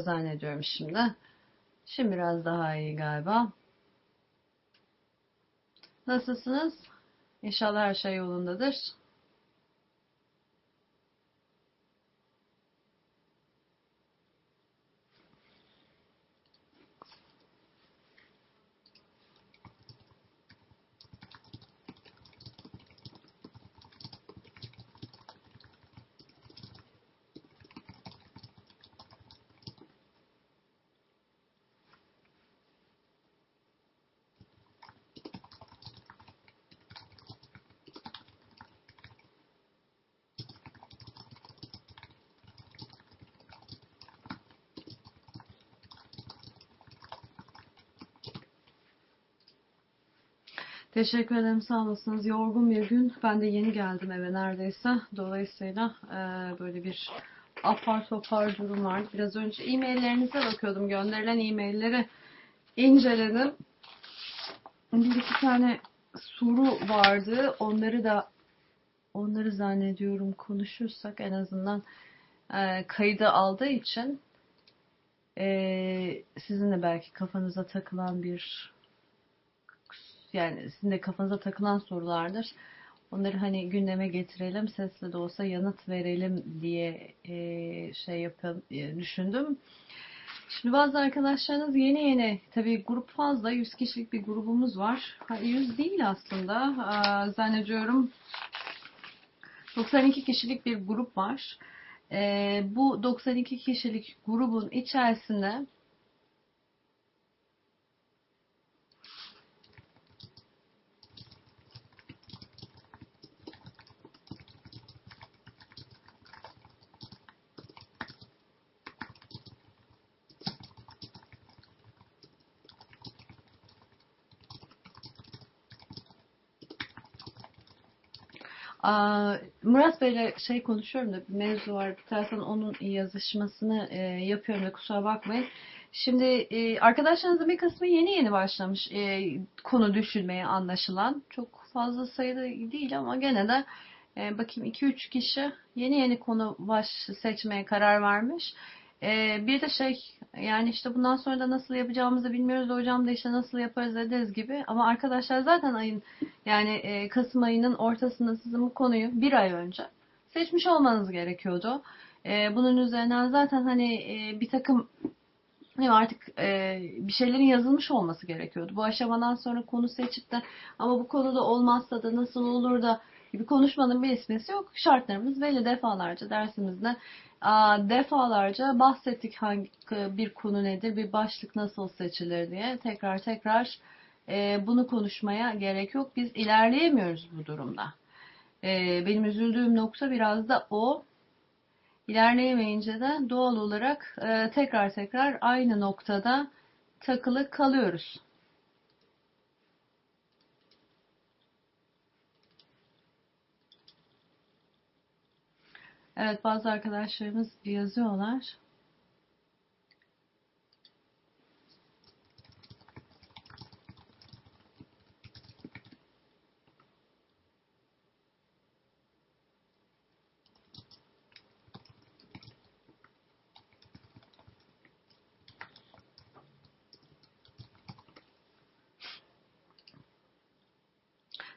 zannediyorum şimdi. Şimdi biraz daha iyi galiba. Nasılsınız? İnşallah her şey yolundadır. Teşekkür ederim sağ olasınız. Yorgun bir gün. Ben de yeni geldim eve neredeyse. Dolayısıyla e, böyle bir apar topar durum var. Biraz önce e-maillerinize bakıyordum. Gönderilen e-mailleri inceledim. Bir iki tane soru vardı. Onları da onları zannediyorum konuşursak en azından e, kaydı aldığı için e, sizin de belki kafanıza takılan bir yani sizin de kafanıza takılan sorulardır. Onları hani gündeme getirelim, sesli de olsa yanıt verelim diye e, şey yapın e, düşündüm. Şimdi bazı arkadaşlarınız yeni yeni, tabii grup fazla, 100 kişilik bir grubumuz var. 100 değil aslında, Aa, zannediyorum 92 kişilik bir grup var. E, bu 92 kişilik grubun içerisinde Murat Bey'le şey konuşuyorum da bir mevzu var. Taraftan onun yazışmasını e, yapıyorum da kusura bakmayın. Şimdi e, arkadaşlarınızın bir kısmı yeni yeni başlamış e, konu düşünmeye anlaşılan. Çok fazla sayıda değil ama gene de bakayım 2-3 kişi yeni yeni konu baş seçmeye karar vermiş. Bir de şey yani işte bundan sonra da nasıl yapacağımızı bilmiyoruz. Hocam da işte nasıl yaparız ederiz gibi. Ama arkadaşlar zaten ayın yani e, Kasım ayının ortasında sizin bu konuyu bir ay önce seçmiş olmanız gerekiyordu. E, bunun üzerinden zaten hani e, bir takım yani artık bir şeylerin yazılmış olması gerekiyordu. Bu aşamadan sonra konu seçip de ama bu konuda olmazsa da nasıl olur da gibi konuşmanın bir ismisi yok. Şartlarımız belli defalarca dersimizde defalarca bahsettik hangi bir konu nedir, bir başlık nasıl seçilir diye. Tekrar tekrar e, bunu konuşmaya gerek yok. Biz ilerleyemiyoruz bu durumda. E, benim üzüldüğüm nokta biraz da o. İlerleyemeyince de doğal olarak e, tekrar tekrar aynı noktada takılı kalıyoruz. Evet bazı arkadaşlarımız yazıyorlar.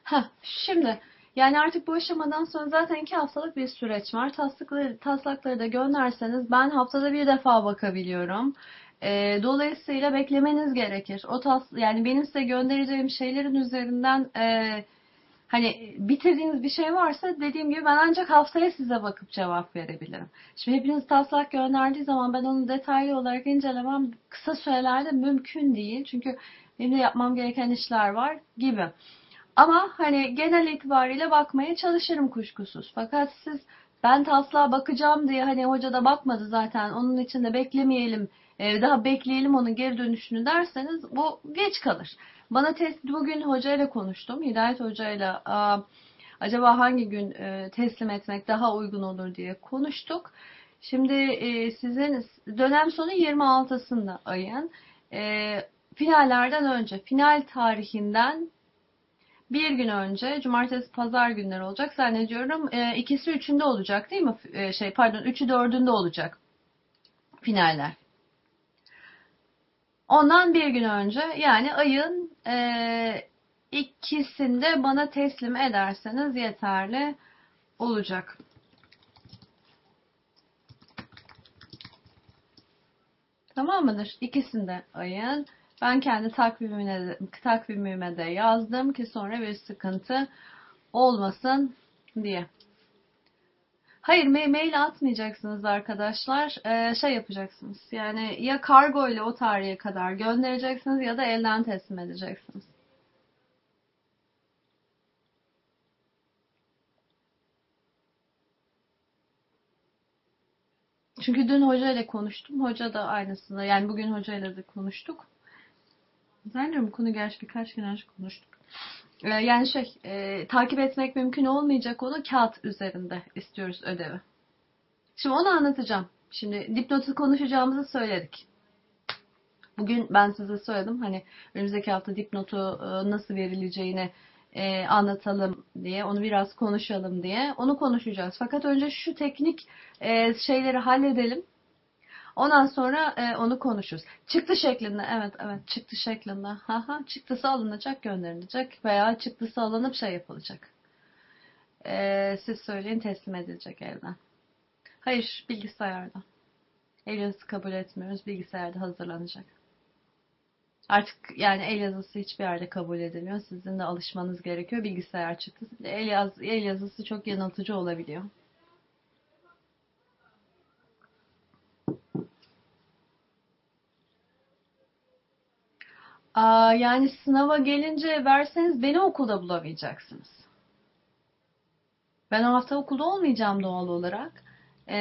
Ha, şimdi yani artık bu aşamadan sonra zaten iki haftalık bir süreç var. Taslakları, taslakları da gönderseniz ben haftada bir defa bakabiliyorum. E, dolayısıyla beklemeniz gerekir. O tas yani benim size göndereceğim şeylerin üzerinden e, hani bitirdiğiniz bir şey varsa dediğim gibi ben ancak haftaya size bakıp cevap verebilirim. Şimdi hepiniz taslak gönderdiği zaman ben onu detaylı olarak incelemem kısa sürelerde mümkün değil. Çünkü benim de yapmam gereken işler var gibi. Ama hani genel itibariyle bakmaya çalışırım kuşkusuz. Fakat siz ben taslağa bakacağım diye hani hoca da bakmadı zaten onun için de beklemeyelim e, daha bekleyelim onun geri dönüşünü derseniz bu geç kalır. Bana test bugün hocayla konuştum. Hidayet hocayla acaba hangi gün e, teslim etmek daha uygun olur diye konuştuk. Şimdi e, sizin dönem sonu 26'sında ayın. Finallerden önce, final tarihinden bir gün önce cumartesi pazar günleri olacak zannediyorum. E, ikisi üçünde olacak değil mi? E, şey pardon üçü dördünde olacak finaller. Ondan bir gün önce yani ayın e, ikisinde bana teslim ederseniz yeterli olacak. Tamam mıdır? İkisinde ayın. Ben kendi takvimine, takvimime de yazdım ki sonra bir sıkıntı olmasın diye. Hayır mail atmayacaksınız arkadaşlar. Ee, şey yapacaksınız. Yani ya kargo ile o tarihe kadar göndereceksiniz ya da elden teslim edeceksiniz. Çünkü dün hoca ile konuştum. Hoca da aynısını. Yani bugün hoca ile de konuştuk. Zannediyorum bu konu gerçi birkaç gün önce konuştuk. Ee, yani şey, e, takip etmek mümkün olmayacak onu kağıt üzerinde istiyoruz ödevi. Şimdi onu anlatacağım. Şimdi dipnotu konuşacağımızı söyledik. Bugün ben size söyledim hani önümüzdeki hafta dipnotu e, nasıl verileceğini e, anlatalım diye, onu biraz konuşalım diye. Onu konuşacağız. Fakat önce şu teknik e, şeyleri halledelim. Ondan sonra e, onu konuşuruz. Çıktı şeklinde, evet evet çıktı şeklinde. Haha, çıktısı alınacak, gönderilecek veya çıktısı alınıp şey yapılacak. E, siz söyleyin teslim edilecek evden. Hayır, bilgisayarda. Yazısı kabul etmiyoruz, bilgisayarda hazırlanacak. Artık yani el yazısı hiçbir yerde kabul edilmiyor. Sizin de alışmanız gerekiyor. Bilgisayar çıktı. El, yaz, el yazısı çok yanıltıcı olabiliyor. Aa, yani sınava gelince verseniz beni okulda bulamayacaksınız. Ben o hafta okulda olmayacağım doğal olarak. Ee,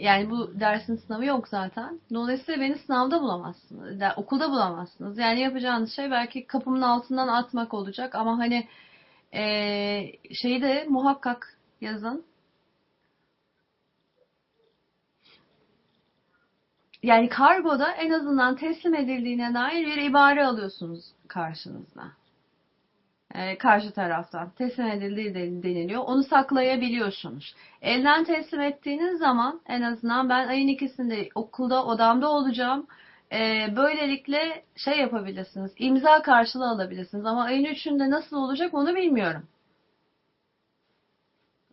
yani bu dersin sınavı yok zaten. Dolayısıyla beni sınavda bulamazsınız. Okulda bulamazsınız. Yani yapacağınız şey belki kapımın altından atmak olacak ama hani ee, şeyi de muhakkak yazın. Yani kargoda en azından teslim edildiğine dair bir ibare alıyorsunuz karşınızda. Ee, karşı taraftan teslim edildiği deniliyor. Onu saklayabiliyorsunuz. Elden teslim ettiğiniz zaman en azından ben ayın ikisinde okulda odamda olacağım. Ee, böylelikle şey yapabilirsiniz. imza karşılığı alabilirsiniz. Ama ayın üçünde nasıl olacak onu bilmiyorum.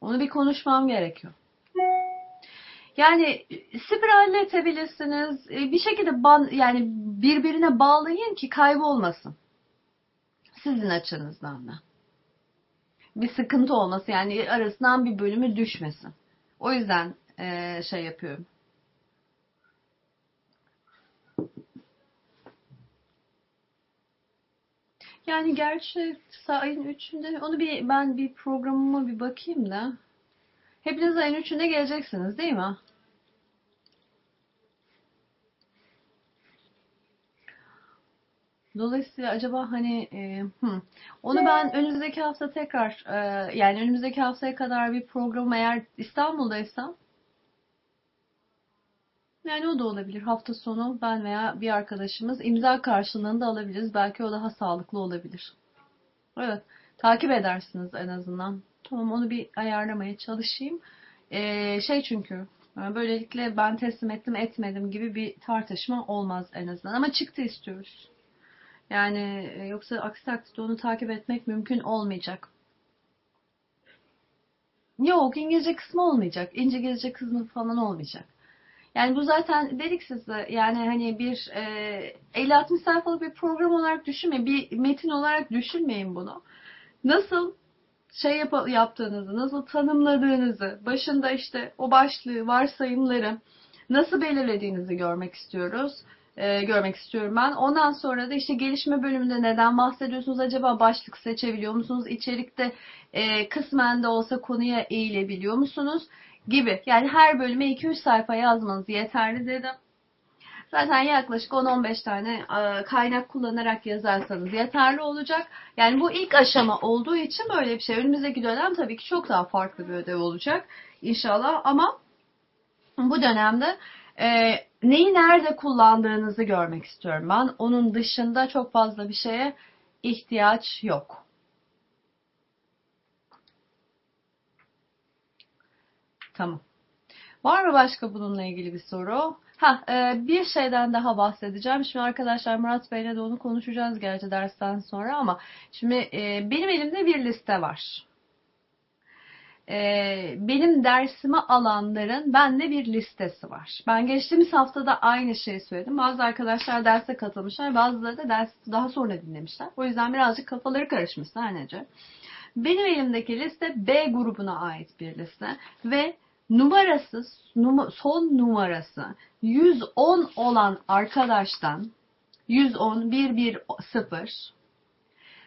Onu bir konuşmam gerekiyor. Yani spiralletebilirsiniz. Bir şekilde ban, yani birbirine bağlayın ki kaybolmasın. Sizin açınızdan da. Bir sıkıntı olması yani arasından bir bölümü düşmesin. O yüzden e, şey yapıyorum. Yani gerçi ayın 3'ünde onu bir ben bir programıma bir bakayım da. Hepiniz ayın 3'ünde geleceksiniz değil mi? Dolayısıyla acaba hani e, hmm, onu ben önümüzdeki hafta tekrar e, yani önümüzdeki haftaya kadar bir program eğer İstanbul'daysam yani o da olabilir. Hafta sonu ben veya bir arkadaşımız imza karşılığında alabiliriz. Belki o daha sağlıklı olabilir. Evet. Takip edersiniz en azından. Tamam onu bir ayarlamaya çalışayım. Ee, şey çünkü böylelikle ben teslim ettim etmedim gibi bir tartışma olmaz en azından. Ama çıktı istiyoruz. Yani e, yoksa aksi takdirde onu takip etmek mümkün olmayacak. Yok İngilizce kısmı olmayacak. İngilizce kısmı falan olmayacak. Yani bu zaten dedik size yani hani bir e, 50-60 sayfalık bir program olarak düşünmeyin. Bir metin olarak düşünmeyin bunu. Nasıl şey yap yaptığınızı, nasıl tanımladığınızı, başında işte o başlığı, varsayımları nasıl belirlediğinizi görmek istiyoruz e, görmek istiyorum ben. Ondan sonra da işte gelişme bölümünde neden bahsediyorsunuz? Acaba başlık seçebiliyor musunuz? İçerikte e, kısmen de olsa konuya eğilebiliyor musunuz? Gibi. Yani her bölüme 2-3 sayfa yazmanız yeterli dedim. Zaten yaklaşık 10-15 tane e, kaynak kullanarak yazarsanız yeterli olacak. Yani bu ilk aşama olduğu için böyle bir şey. Önümüzdeki dönem tabii ki çok daha farklı bir ödev olacak inşallah ama bu dönemde e, neyi nerede kullandığınızı görmek istiyorum ben. Onun dışında çok fazla bir şeye ihtiyaç yok. Tamam. Var mı başka bununla ilgili bir soru? Ha, e, bir şeyden daha bahsedeceğim. Şimdi arkadaşlar Murat Bey'le de onu konuşacağız gerçi dersten sonra ama şimdi e, benim elimde bir liste var. E, benim dersimi alanların bende bir listesi var. Ben geçtiğimiz haftada aynı şeyi söyledim. Bazı arkadaşlar derse katılmışlar, bazıları da ders daha sonra dinlemişler. O yüzden birazcık kafaları karışmış sadece. Benim elimdeki liste B grubuna ait bir liste ve numarası son numarası 110 olan arkadaştan 110 110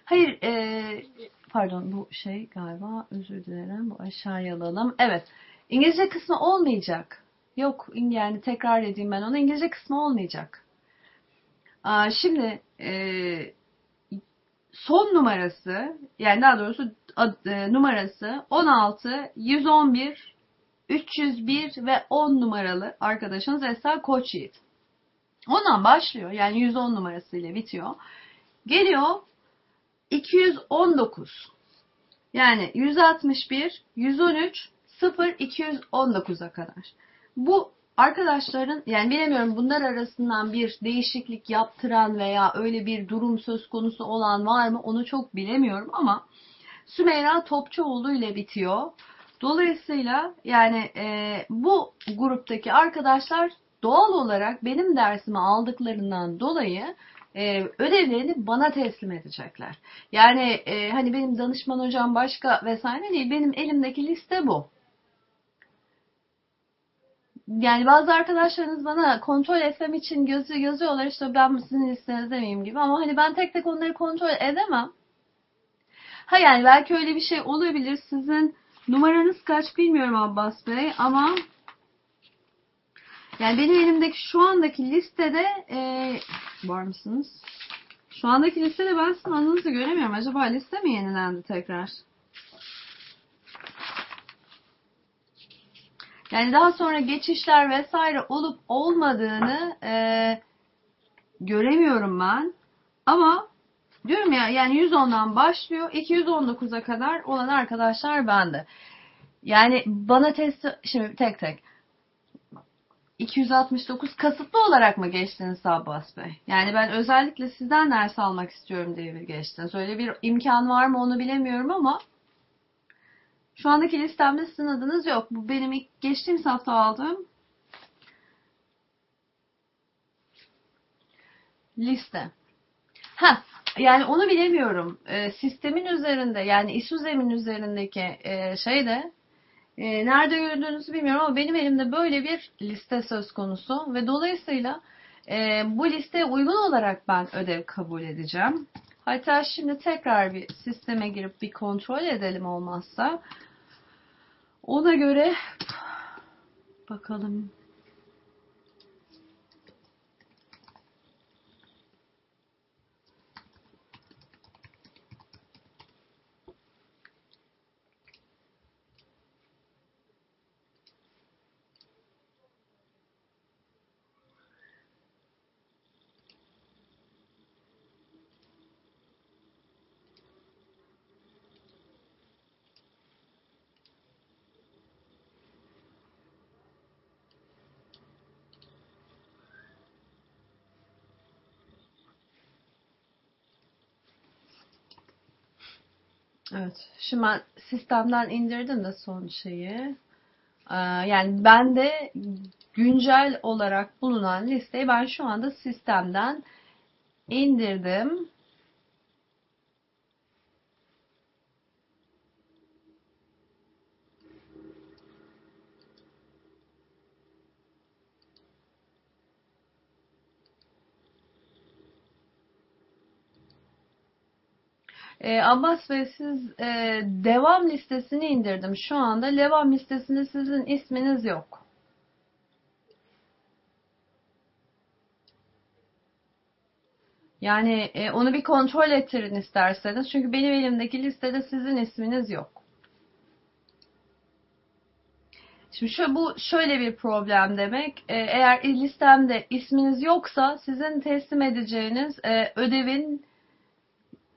Hayır e, pardon bu şey galiba özür dilerim bu aşağıya alalım. Evet İngilizce kısmı olmayacak. Yok yani tekrar edeyim ben onu İngilizce kısmı olmayacak. Aa, şimdi e, son numarası yani daha doğrusu ad, e, numarası 16 111 301 ve 10 numaralı arkadaşınız Esra Koçyiğit. Ondan başlıyor. Yani 110 numarasıyla bitiyor. Geliyor 219. Yani 161, 113, 0, 219'a kadar. Bu arkadaşların yani bilemiyorum bunlar arasından bir değişiklik yaptıran veya öyle bir durum söz konusu olan var mı onu çok bilemiyorum ama Sümeyra Topçuoğlu ile bitiyor. Dolayısıyla yani e, bu gruptaki arkadaşlar doğal olarak benim dersimi aldıklarından dolayı e, ödevlerini bana teslim edecekler. Yani e, hani benim danışman hocam başka vesaire değil. Benim elimdeki liste bu. Yani bazı arkadaşlarınız bana kontrol etmem için gözü yazıyorlar işte ben sizin listenizde miyim gibi ama hani ben tek tek onları kontrol edemem. Ha yani belki öyle bir şey olabilir. Sizin Numaranız kaç bilmiyorum Abbas Bey ama yani benim elimdeki şu andaki listede e, var mısınız? Şu andaki listede ben sizin adınızı göremiyorum. Acaba liste mi yenilendi tekrar? Yani daha sonra geçişler vesaire olup olmadığını e, göremiyorum ben. Ama Diyorum ya yani 110'dan başlıyor 219'a kadar olan arkadaşlar bende. Yani bana test şimdi tek tek 269 kasıtlı olarak mı geçtiniz Abbas Bey? Yani ben özellikle sizden ders almak istiyorum diye bir geçtiniz. Öyle bir imkan var mı onu bilemiyorum ama şu andaki listemde sizin adınız yok. Bu benim ilk geçtiğimiz hafta aldığım liste. Ha, yani onu bilemiyorum. E, sistemin üzerinde yani İSUZEM'in üzerindeki e, şeyde e, nerede gördüğünüzü bilmiyorum ama benim elimde böyle bir liste söz konusu ve dolayısıyla e, bu listeye uygun olarak ben ödev kabul edeceğim. Hatta şimdi tekrar bir sisteme girip bir kontrol edelim olmazsa. Ona göre bakalım Evet. Şimdi ben sistemden indirdim de son şeyi. Ee, yani ben de güncel olarak bulunan listeyi ben şu anda sistemden indirdim. E, Abbas Bey siz e, devam listesini indirdim. Şu anda devam listesinde sizin isminiz yok. Yani e, onu bir kontrol ettirin isterseniz. Çünkü benim elimdeki listede sizin isminiz yok. Şimdi şu, bu şöyle bir problem demek. E, eğer listemde isminiz yoksa sizin teslim edeceğiniz e, ödevin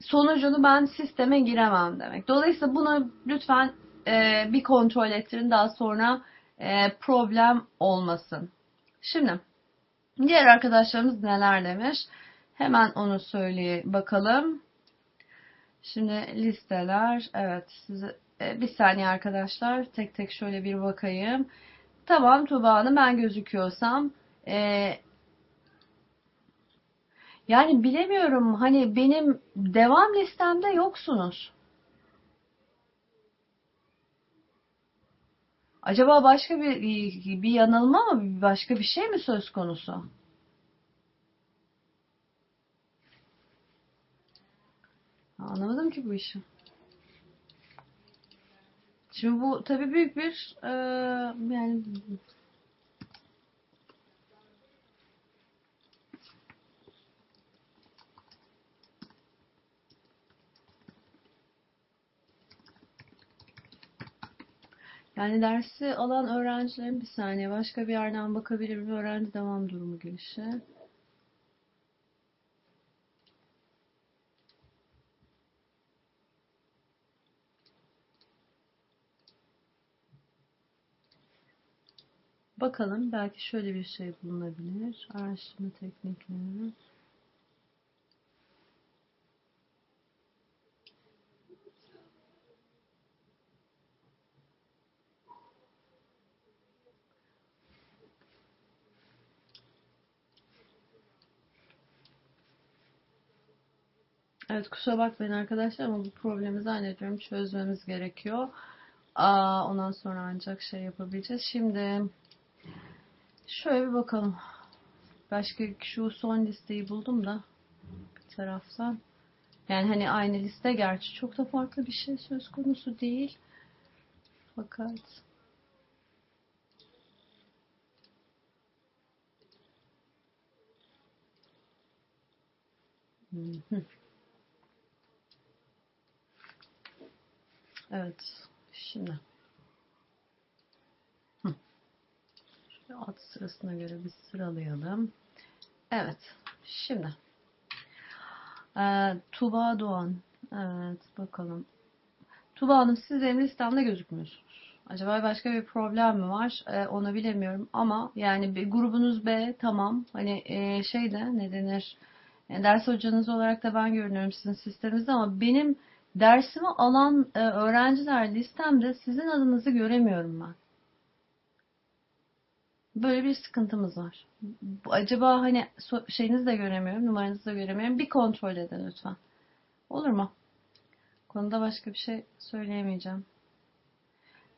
sonucunu ben sisteme giremem demek. Dolayısıyla bunu lütfen e, bir kontrol ettirin daha sonra e, problem olmasın. Şimdi Diğer arkadaşlarımız neler demiş? Hemen onu söyleye bakalım. Şimdi listeler. Evet size e, bir saniye arkadaşlar. Tek tek şöyle bir bakayım. Tamam Tuba Hanım ben gözüküyorsam e, yani bilemiyorum hani benim devam listemde yoksunuz. Acaba başka bir bir yanılma mı, başka bir şey mi söz konusu? Anlamadım ki bu işi. Şimdi bu tabii büyük bir e, yani Yani dersi alan öğrencilerin bir saniye başka bir yerden bakabilir mi? Öğrenci devam durumu girişi. Bakalım belki şöyle bir şey bulunabilir. Araştırma teknikleri. Evet kusura bakmayın arkadaşlar ama bu problemi zannediyorum çözmemiz gerekiyor. Aa, ondan sonra ancak şey yapabileceğiz. Şimdi şöyle bir bakalım. Başka şu son listeyi buldum da bir taraftan. Yani hani aynı liste gerçi çok da farklı bir şey söz konusu değil. Fakat Evet. Şimdi. Şöyle alt sırasına göre bir sıralayalım. Evet. Şimdi. Ee, Tuba Doğan. Evet. Bakalım. Tuba Hanım siz benim listemde gözükmüyorsunuz. Acaba başka bir problem mi var? Ee, onu bilemiyorum ama yani bir grubunuz B tamam. Hani e, şey de ne denir? Yani ders hocanız olarak da ben görünüyorum sizin sisteminizde ama benim dersimi alan e, öğrenciler listemde sizin adınızı göremiyorum ben. Böyle bir sıkıntımız var. Acaba hani şeyinizi de göremiyorum, numaranızı da göremiyorum. Bir kontrol edin lütfen. Olur mu? Konuda başka bir şey söyleyemeyeceğim.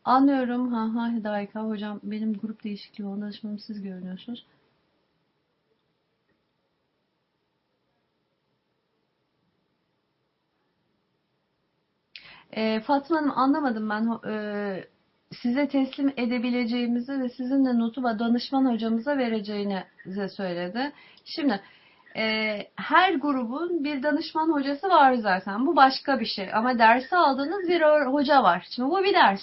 Anlıyorum. Ha ha Hidayka hocam benim grup değişikliği danışmanım siz görünüyorsunuz. E, Fatma Hanım anlamadım ben e, size teslim edebileceğimizi ve sizin de notu ve danışman hocamıza vereceğini size söyledi. Şimdi e, her grubun bir danışman hocası var zaten. Bu başka bir şey. Ama dersi aldığınız bir hoca var. Şimdi bu bir ders.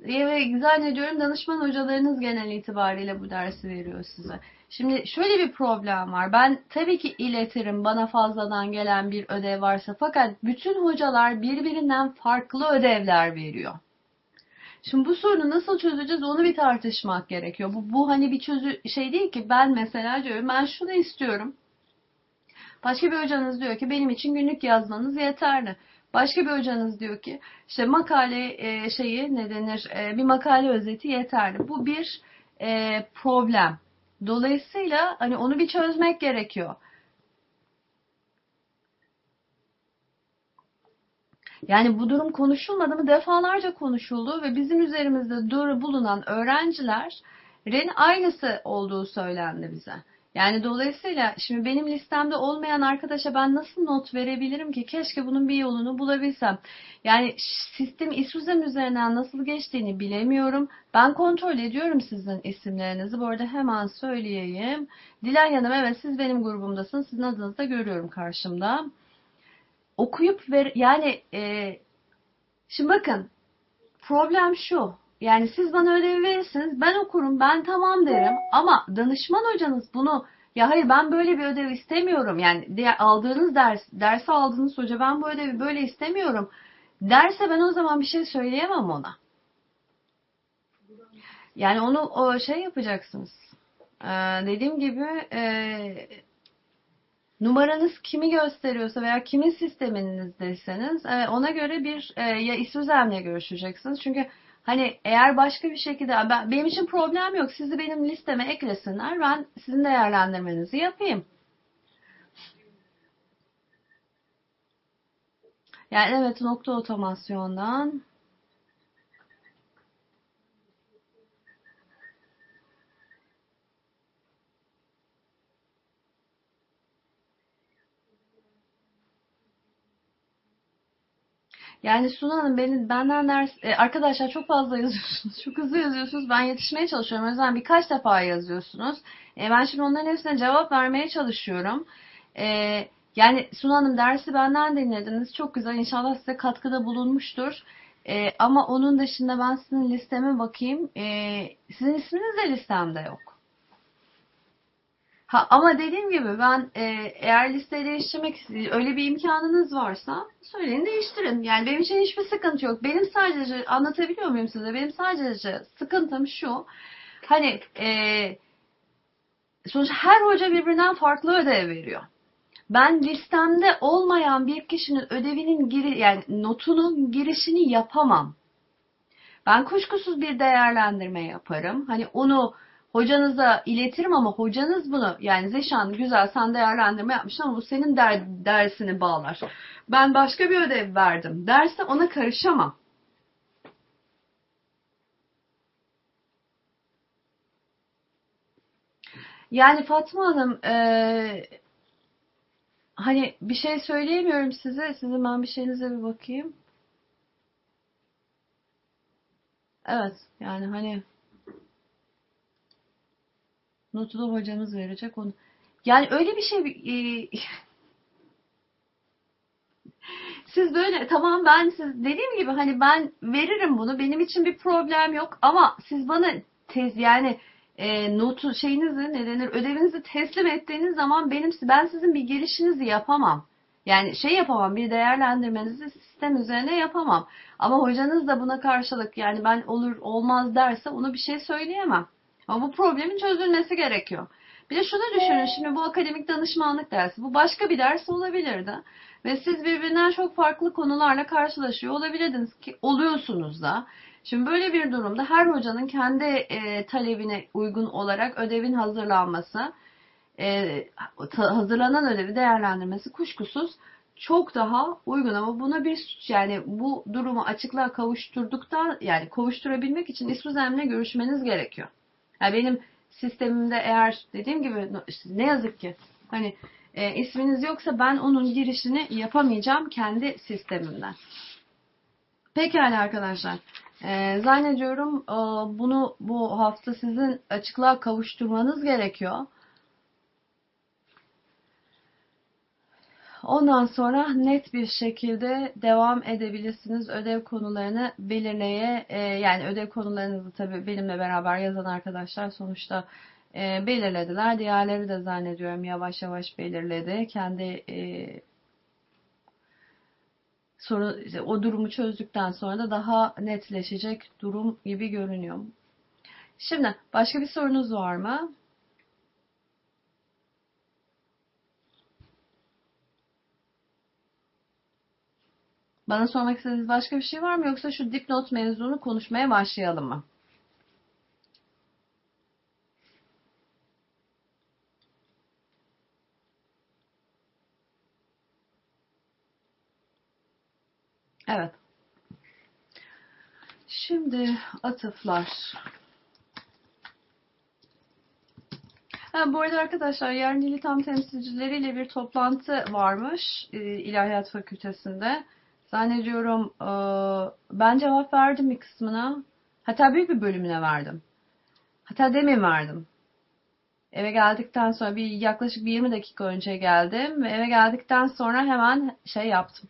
Ve zannediyorum danışman hocalarınız genel itibariyle bu dersi veriyor size. Şimdi şöyle bir problem var. Ben tabii ki iletirim bana fazladan gelen bir ödev varsa fakat bütün hocalar birbirinden farklı ödevler veriyor. Şimdi bu sorunu nasıl çözeceğiz onu bir tartışmak gerekiyor. Bu, bu hani bir çözü şey değil ki ben mesela diyorum ben şunu istiyorum. Başka bir hocanız diyor ki benim için günlük yazmanız yeterli. Başka bir hocanız diyor ki işte makale e, şeyi ne denir e, bir makale özeti yeterli. Bu bir e, problem. Dolayısıyla hani onu bir çözmek gerekiyor. Yani bu durum konuşulmadı mı defalarca konuşuldu ve bizim üzerimizde doğru bulunan öğrencilerin aynısı olduğu söylendi bize. Yani dolayısıyla şimdi benim listemde olmayan arkadaşa ben nasıl not verebilirim ki? Keşke bunun bir yolunu bulabilsem. Yani sistem İSUZEM üzerinden nasıl geçtiğini bilemiyorum. Ben kontrol ediyorum sizin isimlerinizi. Bu arada hemen söyleyeyim. Dilay Hanım evet siz benim grubumdasınız. Sizin adınızı da görüyorum karşımda. Okuyup ver yani e, şimdi bakın problem şu. Yani siz bana ödevi verirsiniz, ben okurum, ben tamam derim. Ama danışman hocanız bunu ya hayır ben böyle bir ödev istemiyorum. Yani aldığınız ders, dersi aldığınız hoca ben bu ödevi böyle istemiyorum. Derse ben o zaman bir şey söyleyemem ona. Yani onu o şey yapacaksınız. Ee, dediğim gibi e, numaranız kimi gösteriyorsa veya kimin sisteminizdeyseniz e, ona göre bir e, ya İSÜZEM'le görüşeceksiniz. Çünkü hani eğer başka bir şekilde ben, benim için problem yok. Sizi benim listeme eklesinler. Ben sizin değerlendirmenizi yapayım. Yani evet nokta otomasyondan Yani Suna Hanım beni, benden ders e, arkadaşlar çok fazla yazıyorsunuz. Çok hızlı yazıyorsunuz. Ben yetişmeye çalışıyorum. O yüzden birkaç defa yazıyorsunuz. E, ben şimdi onların hepsine cevap vermeye çalışıyorum. E, yani Suna Hanım dersi benden dinlediniz. Çok güzel. İnşallah size katkıda bulunmuştur. E, ama onun dışında ben sizin listeme bakayım. E, sizin isminiz de listemde yok. Ha, ama dediğim gibi ben e, eğer listeyi değiştirmek öyle bir imkanınız varsa söyleyin değiştirin. Yani benim için hiçbir sıkıntı yok. Benim sadece anlatabiliyor muyum size? Benim sadece sıkıntım şu. Hani e, sonuçta her hoca birbirinden farklı ödev veriyor. Ben listemde olmayan bir kişinin ödevinin giri yani notunun girişini yapamam. Ben kuşkusuz bir değerlendirme yaparım. Hani onu hocanıza iletirim ama hocanız bunu yani Zeşan güzel sen değerlendirme yapmışsın ama bu senin der, dersini bağlar. Ben başka bir ödev verdim derse ona karışamam. Yani Fatma Hanım e, hani bir şey söyleyemiyorum size. Sizin ben bir şeyinize bir bakayım. Evet yani hani Notunu hocamız verecek onu. Yani öyle bir şey e, siz böyle tamam ben siz dediğim gibi hani ben veririm bunu benim için bir problem yok ama siz bana tez yani e, notu şeyinizi ne denir ödevinizi teslim ettiğiniz zaman benim ben sizin bir girişinizi yapamam. Yani şey yapamam bir değerlendirmenizi sistem üzerine yapamam. Ama hocanız da buna karşılık yani ben olur olmaz derse onu bir şey söyleyemem. Ama bu problemin çözülmesi gerekiyor. Bir de şunu düşünün şimdi bu akademik danışmanlık dersi. Bu başka bir ders olabilirdi. Ve siz birbirinden çok farklı konularla karşılaşıyor olabilirdiniz ki oluyorsunuz da. Şimdi böyle bir durumda her hocanın kendi e, talebine uygun olarak ödevin hazırlanması, e, hazırlanan ödevi değerlendirmesi kuşkusuz çok daha uygun ama buna bir yani bu durumu açıklığa kavuşturduktan yani kavuşturabilmek için İSÜZEM'le görüşmeniz gerekiyor. Yani benim sistemimde eğer dediğim gibi ne yazık ki hani e, isminiz yoksa ben onun girişini yapamayacağım kendi sistemimden. Pekala arkadaşlar. E, zannediyorum e, bunu bu hafta sizin açıklığa kavuşturmanız gerekiyor. Ondan sonra net bir şekilde devam edebilirsiniz. Ödev konularını belirleye, e, yani ödev konularınızı tabii benimle beraber yazan arkadaşlar sonuçta e, belirlediler. Diğerleri de zannediyorum yavaş yavaş belirledi. Kendi e, soru, o durumu çözdükten sonra da daha netleşecek durum gibi görünüyor. Şimdi başka bir sorunuz var mı? Bana sormak istediğiniz başka bir şey var mı yoksa şu dipnot mevzunu konuşmaya başlayalım mı? Evet. Şimdi atıflar. Ha, bu arada arkadaşlar yarın dili tam temsilcileriyle bir toplantı varmış e, İlahiyat Fakültesi'nde. Zannediyorum e, ben cevap verdim bir kısmına. Hatta büyük bir bölümüne verdim. Hatta demin verdim. Eve geldikten sonra bir yaklaşık bir 20 dakika önce geldim ve eve geldikten sonra hemen şey yaptım.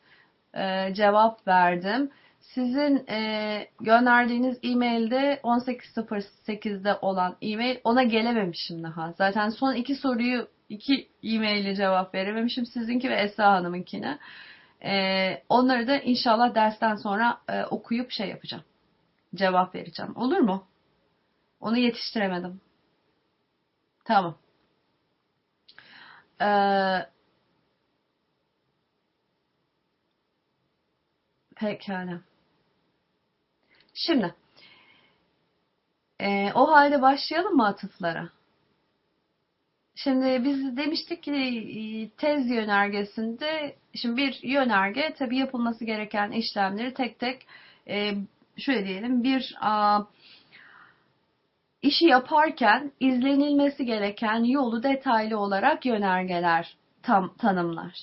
E, cevap verdim. Sizin e, gönderdiğiniz e-mailde 18.08'de olan e-mail ona gelememişim daha. Zaten son iki soruyu iki e-mail ile cevap verememişim. Sizinki ve Esra Hanım'ınkine. E, onları da inşallah dersten sonra e, okuyup şey yapacağım. Cevap vereceğim. Olur mu? Onu yetiştiremedim. Tamam. Ee, pekala. Şimdi e, o halde başlayalım mı atıflara? Şimdi biz demiştik ki e, tez yönergesinde şimdi bir yönerge tabi yapılması gereken işlemleri tek tek e, şöyle diyelim bir işi yaparken izlenilmesi gereken yolu detaylı olarak yönergeler tam tanımlar.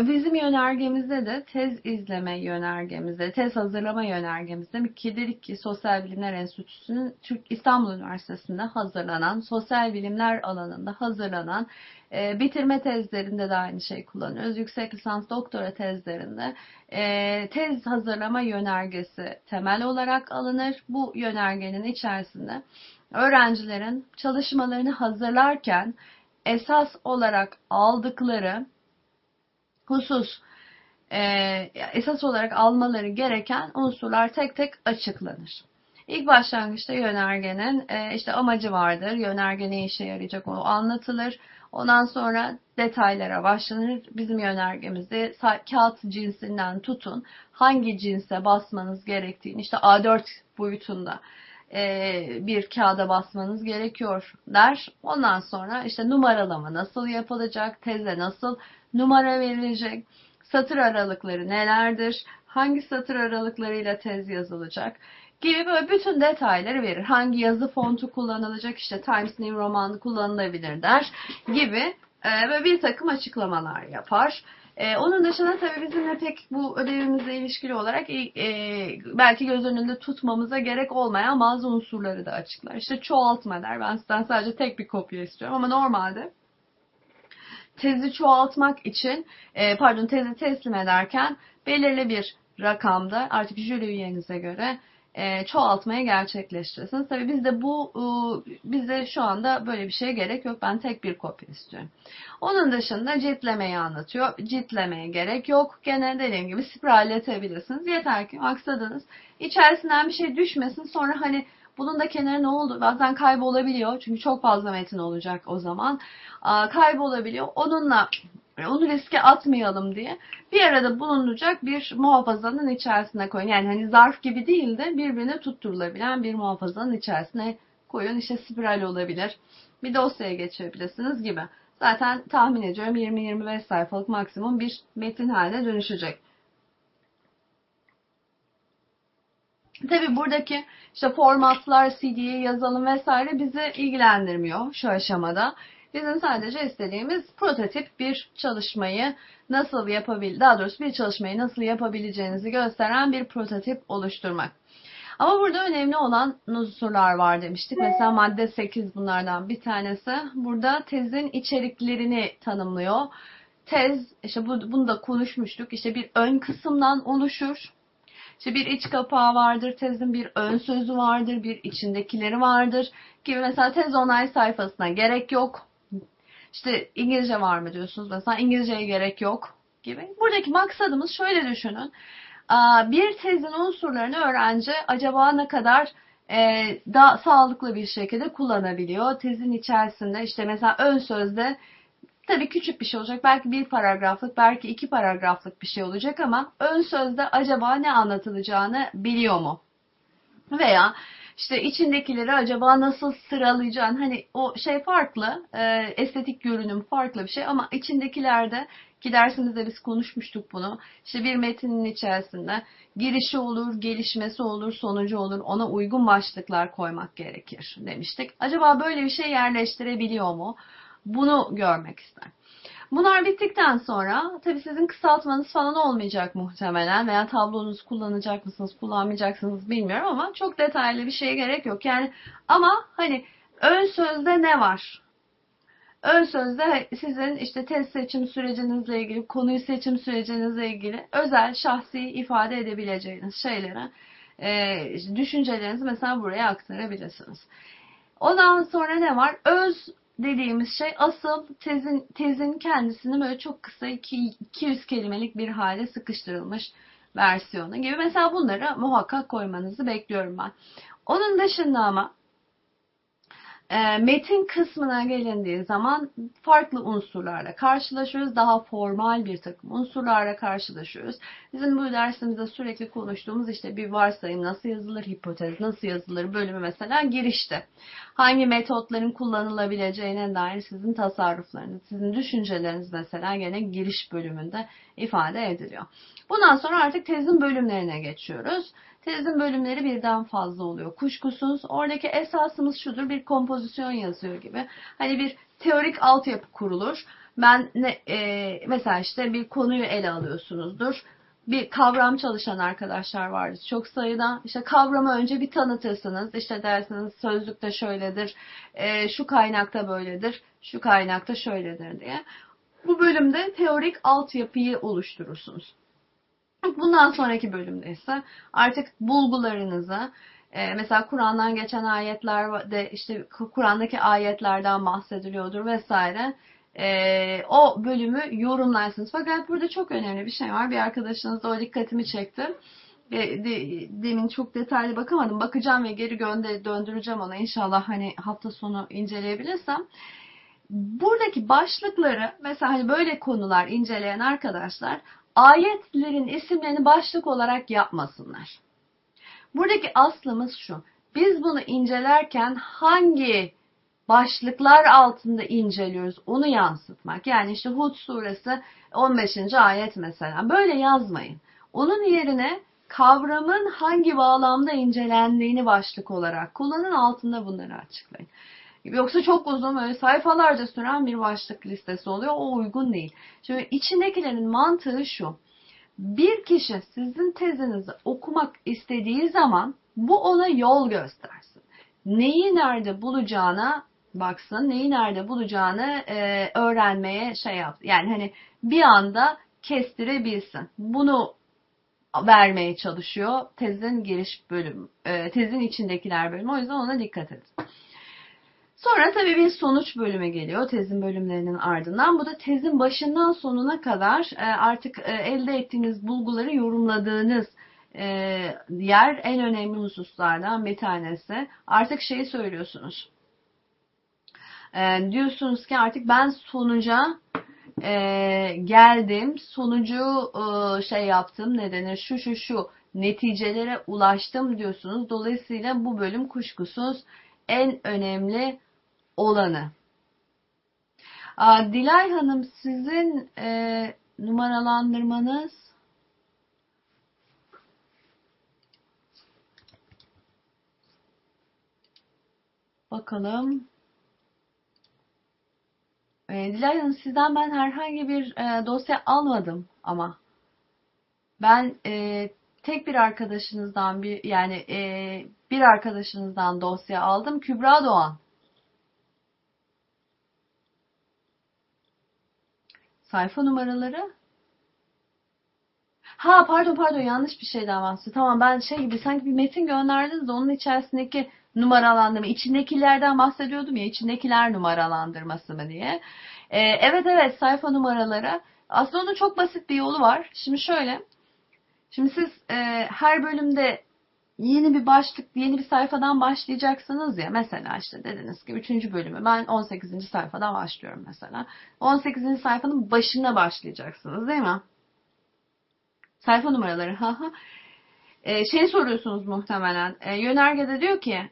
Bizim yönergemizde de tez izleme yönergemizde, tez hazırlama yönergemizde ki dedik ki Sosyal Bilimler Enstitüsü'nün Türk İstanbul Üniversitesi'nde hazırlanan, sosyal bilimler alanında hazırlanan e, bitirme tezlerinde de aynı şey kullanıyoruz. Yüksek lisans doktora tezlerinde e, tez hazırlama yönergesi temel olarak alınır. Bu yönergenin içerisinde öğrencilerin çalışmalarını hazırlarken esas olarak aldıkları husus e, esas olarak almaları gereken unsurlar tek tek açıklanır. İlk başlangıçta yönergenin e, işte amacı vardır. Yönerge ne işe yarayacak o anlatılır. Ondan sonra detaylara başlanır. Bizim yönergemizde kağıt cinsinden tutun hangi cinse basmanız gerektiğini işte A4 boyutunda bir kağıda basmanız gerekiyor der. Ondan sonra işte numaralama nasıl yapılacak, teze nasıl numara verilecek, satır aralıkları nelerdir, hangi satır aralıklarıyla tez yazılacak gibi böyle bütün detayları verir. Hangi yazı fontu kullanılacak işte Times New Roman kullanılabilir der gibi e, ve bir takım açıklamalar yapar. E, onun dışında tabii bizimle pek bu ödevimizle ilişkili olarak e, belki göz önünde tutmamıza gerek olmayan bazı unsurları da açıklar. İşte çoğaltma der. Ben sizden sadece tek bir kopya istiyorum ama normalde tezi çoğaltmak için e, pardon tezi teslim ederken belirli bir rakamda artık jüri üyenize göre e, çoğaltmaya gerçekleştirirsiniz. Tabii bizde bu e, bizde şu anda böyle bir şeye gerek yok. Ben tek bir kopya istiyorum. Onun dışında ciltlemeyi anlatıyor. Ciltlemeye gerek yok. Gene dediğim gibi spiralletebilirsiniz. Yeter ki maksadınız içerisinden bir şey düşmesin. Sonra hani bunun da kenarı ne oldu? Bazen kaybolabiliyor. Çünkü çok fazla metin olacak o zaman. Kaybolabiliyor. Onunla onu riske atmayalım diye bir arada bulunacak bir muhafazanın içerisine koyun. Yani hani zarf gibi değil de birbirine tutturulabilen bir muhafazanın içerisine koyun. İşte spiral olabilir. Bir dosyaya geçebilirsiniz gibi. Zaten tahmin ediyorum 20-25 sayfalık maksimum bir metin haline dönüşecek. Tabi buradaki işte formatlar, CD'ye yazalım vesaire bizi ilgilendirmiyor şu aşamada. Bizim sadece istediğimiz prototip bir çalışmayı nasıl yapabil, daha doğrusu bir çalışmayı nasıl yapabileceğinizi gösteren bir prototip oluşturmak. Ama burada önemli olan unsurlar var demiştik. Mesela madde 8 bunlardan bir tanesi. Burada tezin içeriklerini tanımlıyor. Tez, işte bu, bunu da konuşmuştuk. İşte bir ön kısımdan oluşur. İşte bir iç kapağı vardır, tezin bir ön sözü vardır, bir içindekileri vardır gibi mesela tez onay sayfasına gerek yok. İşte İngilizce var mı diyorsunuz mesela İngilizceye gerek yok gibi. Buradaki maksadımız şöyle düşünün. Bir tezin unsurlarını öğrenci acaba ne kadar e, daha sağlıklı bir şekilde kullanabiliyor. Tezin içerisinde işte mesela ön sözde tabii küçük bir şey olacak. Belki bir paragraflık, belki iki paragraflık bir şey olacak ama ön sözde acaba ne anlatılacağını biliyor mu? Veya işte içindekileri acaba nasıl sıralayacaksın? Hani o şey farklı, e, estetik görünüm farklı bir şey ama içindekilerde ki dersimizde biz konuşmuştuk bunu. İşte bir metinin içerisinde girişi olur, gelişmesi olur, sonucu olur. Ona uygun başlıklar koymak gerekir demiştik. Acaba böyle bir şey yerleştirebiliyor mu? Bunu görmek ister. Bunlar bittikten sonra tabii sizin kısaltmanız falan olmayacak muhtemelen veya tablonuzu kullanacak mısınız, kullanmayacaksınız bilmiyorum ama çok detaylı bir şeye gerek yok. Yani ama hani ön sözde ne var? Ön sözde sizin işte test seçim sürecinizle ilgili, konuyu seçim sürecinizle ilgili özel, şahsi ifade edebileceğiniz şeylere e, düşüncelerinizi mesela buraya aktarabilirsiniz. Ondan sonra ne var? Öz dediğimiz şey asıl tezin, tezin kendisini böyle çok kısa 200 kelimelik bir hale sıkıştırılmış versiyonu gibi. Mesela bunları muhakkak koymanızı bekliyorum ben. Onun dışında ama e, metin kısmına gelindiği zaman farklı unsurlarla karşılaşıyoruz. Daha formal bir takım unsurlarla karşılaşıyoruz. Bizim bu dersimizde sürekli konuştuğumuz işte bir varsayım nasıl yazılır, hipotez nasıl yazılır bölümü mesela girişte. Hangi metotların kullanılabileceğine dair sizin tasarruflarınız, sizin düşünceleriniz mesela gene giriş bölümünde ifade ediliyor. Bundan sonra artık tezin bölümlerine geçiyoruz. Tezin bölümleri birden fazla oluyor. Kuşkusuz oradaki esasımız şudur bir kompozisyon yazıyor gibi. Hani bir teorik altyapı kurulur. Ben ne, e, mesela işte bir konuyu ele alıyorsunuzdur. Bir kavram çalışan arkadaşlar vardır çok sayıda. İşte kavramı önce bir tanıtırsınız. İşte dersiniz sözlükte şöyledir, e, şu kaynakta böyledir, şu kaynakta şöyledir diye. Bu bölümde teorik altyapıyı oluşturursunuz. Bundan sonraki bölümde ise artık bulgularınızı e, mesela Kur'an'dan geçen ayetlerde işte Kur'an'daki ayetlerden bahsediliyordur vesaire. E, o bölümü yorumlarsınız. Fakat burada çok önemli bir şey var. Bir arkadaşınız da o dikkatimi çekti. Demin çok detaylı bakamadım. Bakacağım ve geri gönder döndüreceğim ona. İnşallah hani hafta sonu inceleyebilirsem. Buradaki başlıkları mesela hani böyle konular inceleyen arkadaşlar ayetlerin isimlerini başlık olarak yapmasınlar. Buradaki aslımız şu. Biz bunu incelerken hangi başlıklar altında inceliyoruz onu yansıtmak. Yani işte Hud suresi 15. ayet mesela. Böyle yazmayın. Onun yerine kavramın hangi bağlamda incelendiğini başlık olarak kullanın altında bunları açıklayın. Yoksa çok uzun böyle sayfalarca süren bir başlık listesi oluyor. O uygun değil. Şimdi içindekilerin mantığı şu. Bir kişi sizin tezinizi okumak istediği zaman bu ona yol göstersin. Neyi nerede bulacağına baksın, neyi nerede bulacağını e, öğrenmeye şey yap. Yani hani bir anda kestirebilsin. Bunu vermeye çalışıyor tezin giriş bölüm, e, tezin içindekiler bölümü. O yüzden ona dikkat edin. Sonra tabii bir sonuç bölümü geliyor tezin bölümlerinin ardından. Bu da tezin başından sonuna kadar e, artık e, elde ettiğiniz bulguları yorumladığınız e, yer en önemli hususlardan bir tanesi. Artık şeyi söylüyorsunuz. Diyorsunuz ki artık ben sonuca geldim. Sonucu şey yaptım. Ne denir? Şu şu şu neticelere ulaştım diyorsunuz. Dolayısıyla bu bölüm kuşkusuz en önemli olanı. Dilay Hanım sizin e, numaralandırmanız bakalım. E, Dilay Hanım sizden ben herhangi bir e, dosya almadım ama ben e, tek bir arkadaşınızdan bir yani e, bir arkadaşınızdan dosya aldım. Kübra Doğan. Sayfa numaraları. Ha pardon pardon yanlış bir şeyden bahsediyor. Tamam ben şey gibi sanki bir metin gönderdiniz de onun içerisindeki numaralandırma, içindekilerden bahsediyordum ya içindekiler numaralandırması mı diye. Ee, evet evet sayfa numaraları. Aslında onun çok basit bir yolu var. Şimdi şöyle. Şimdi siz e, her bölümde yeni bir başlık, yeni bir sayfadan başlayacaksınız ya. Mesela işte dediniz ki 3. bölümü ben 18. sayfadan başlıyorum mesela. 18. sayfanın başına başlayacaksınız değil mi? Sayfa numaraları. ha ee, şey soruyorsunuz muhtemelen. E, yönergede diyor ki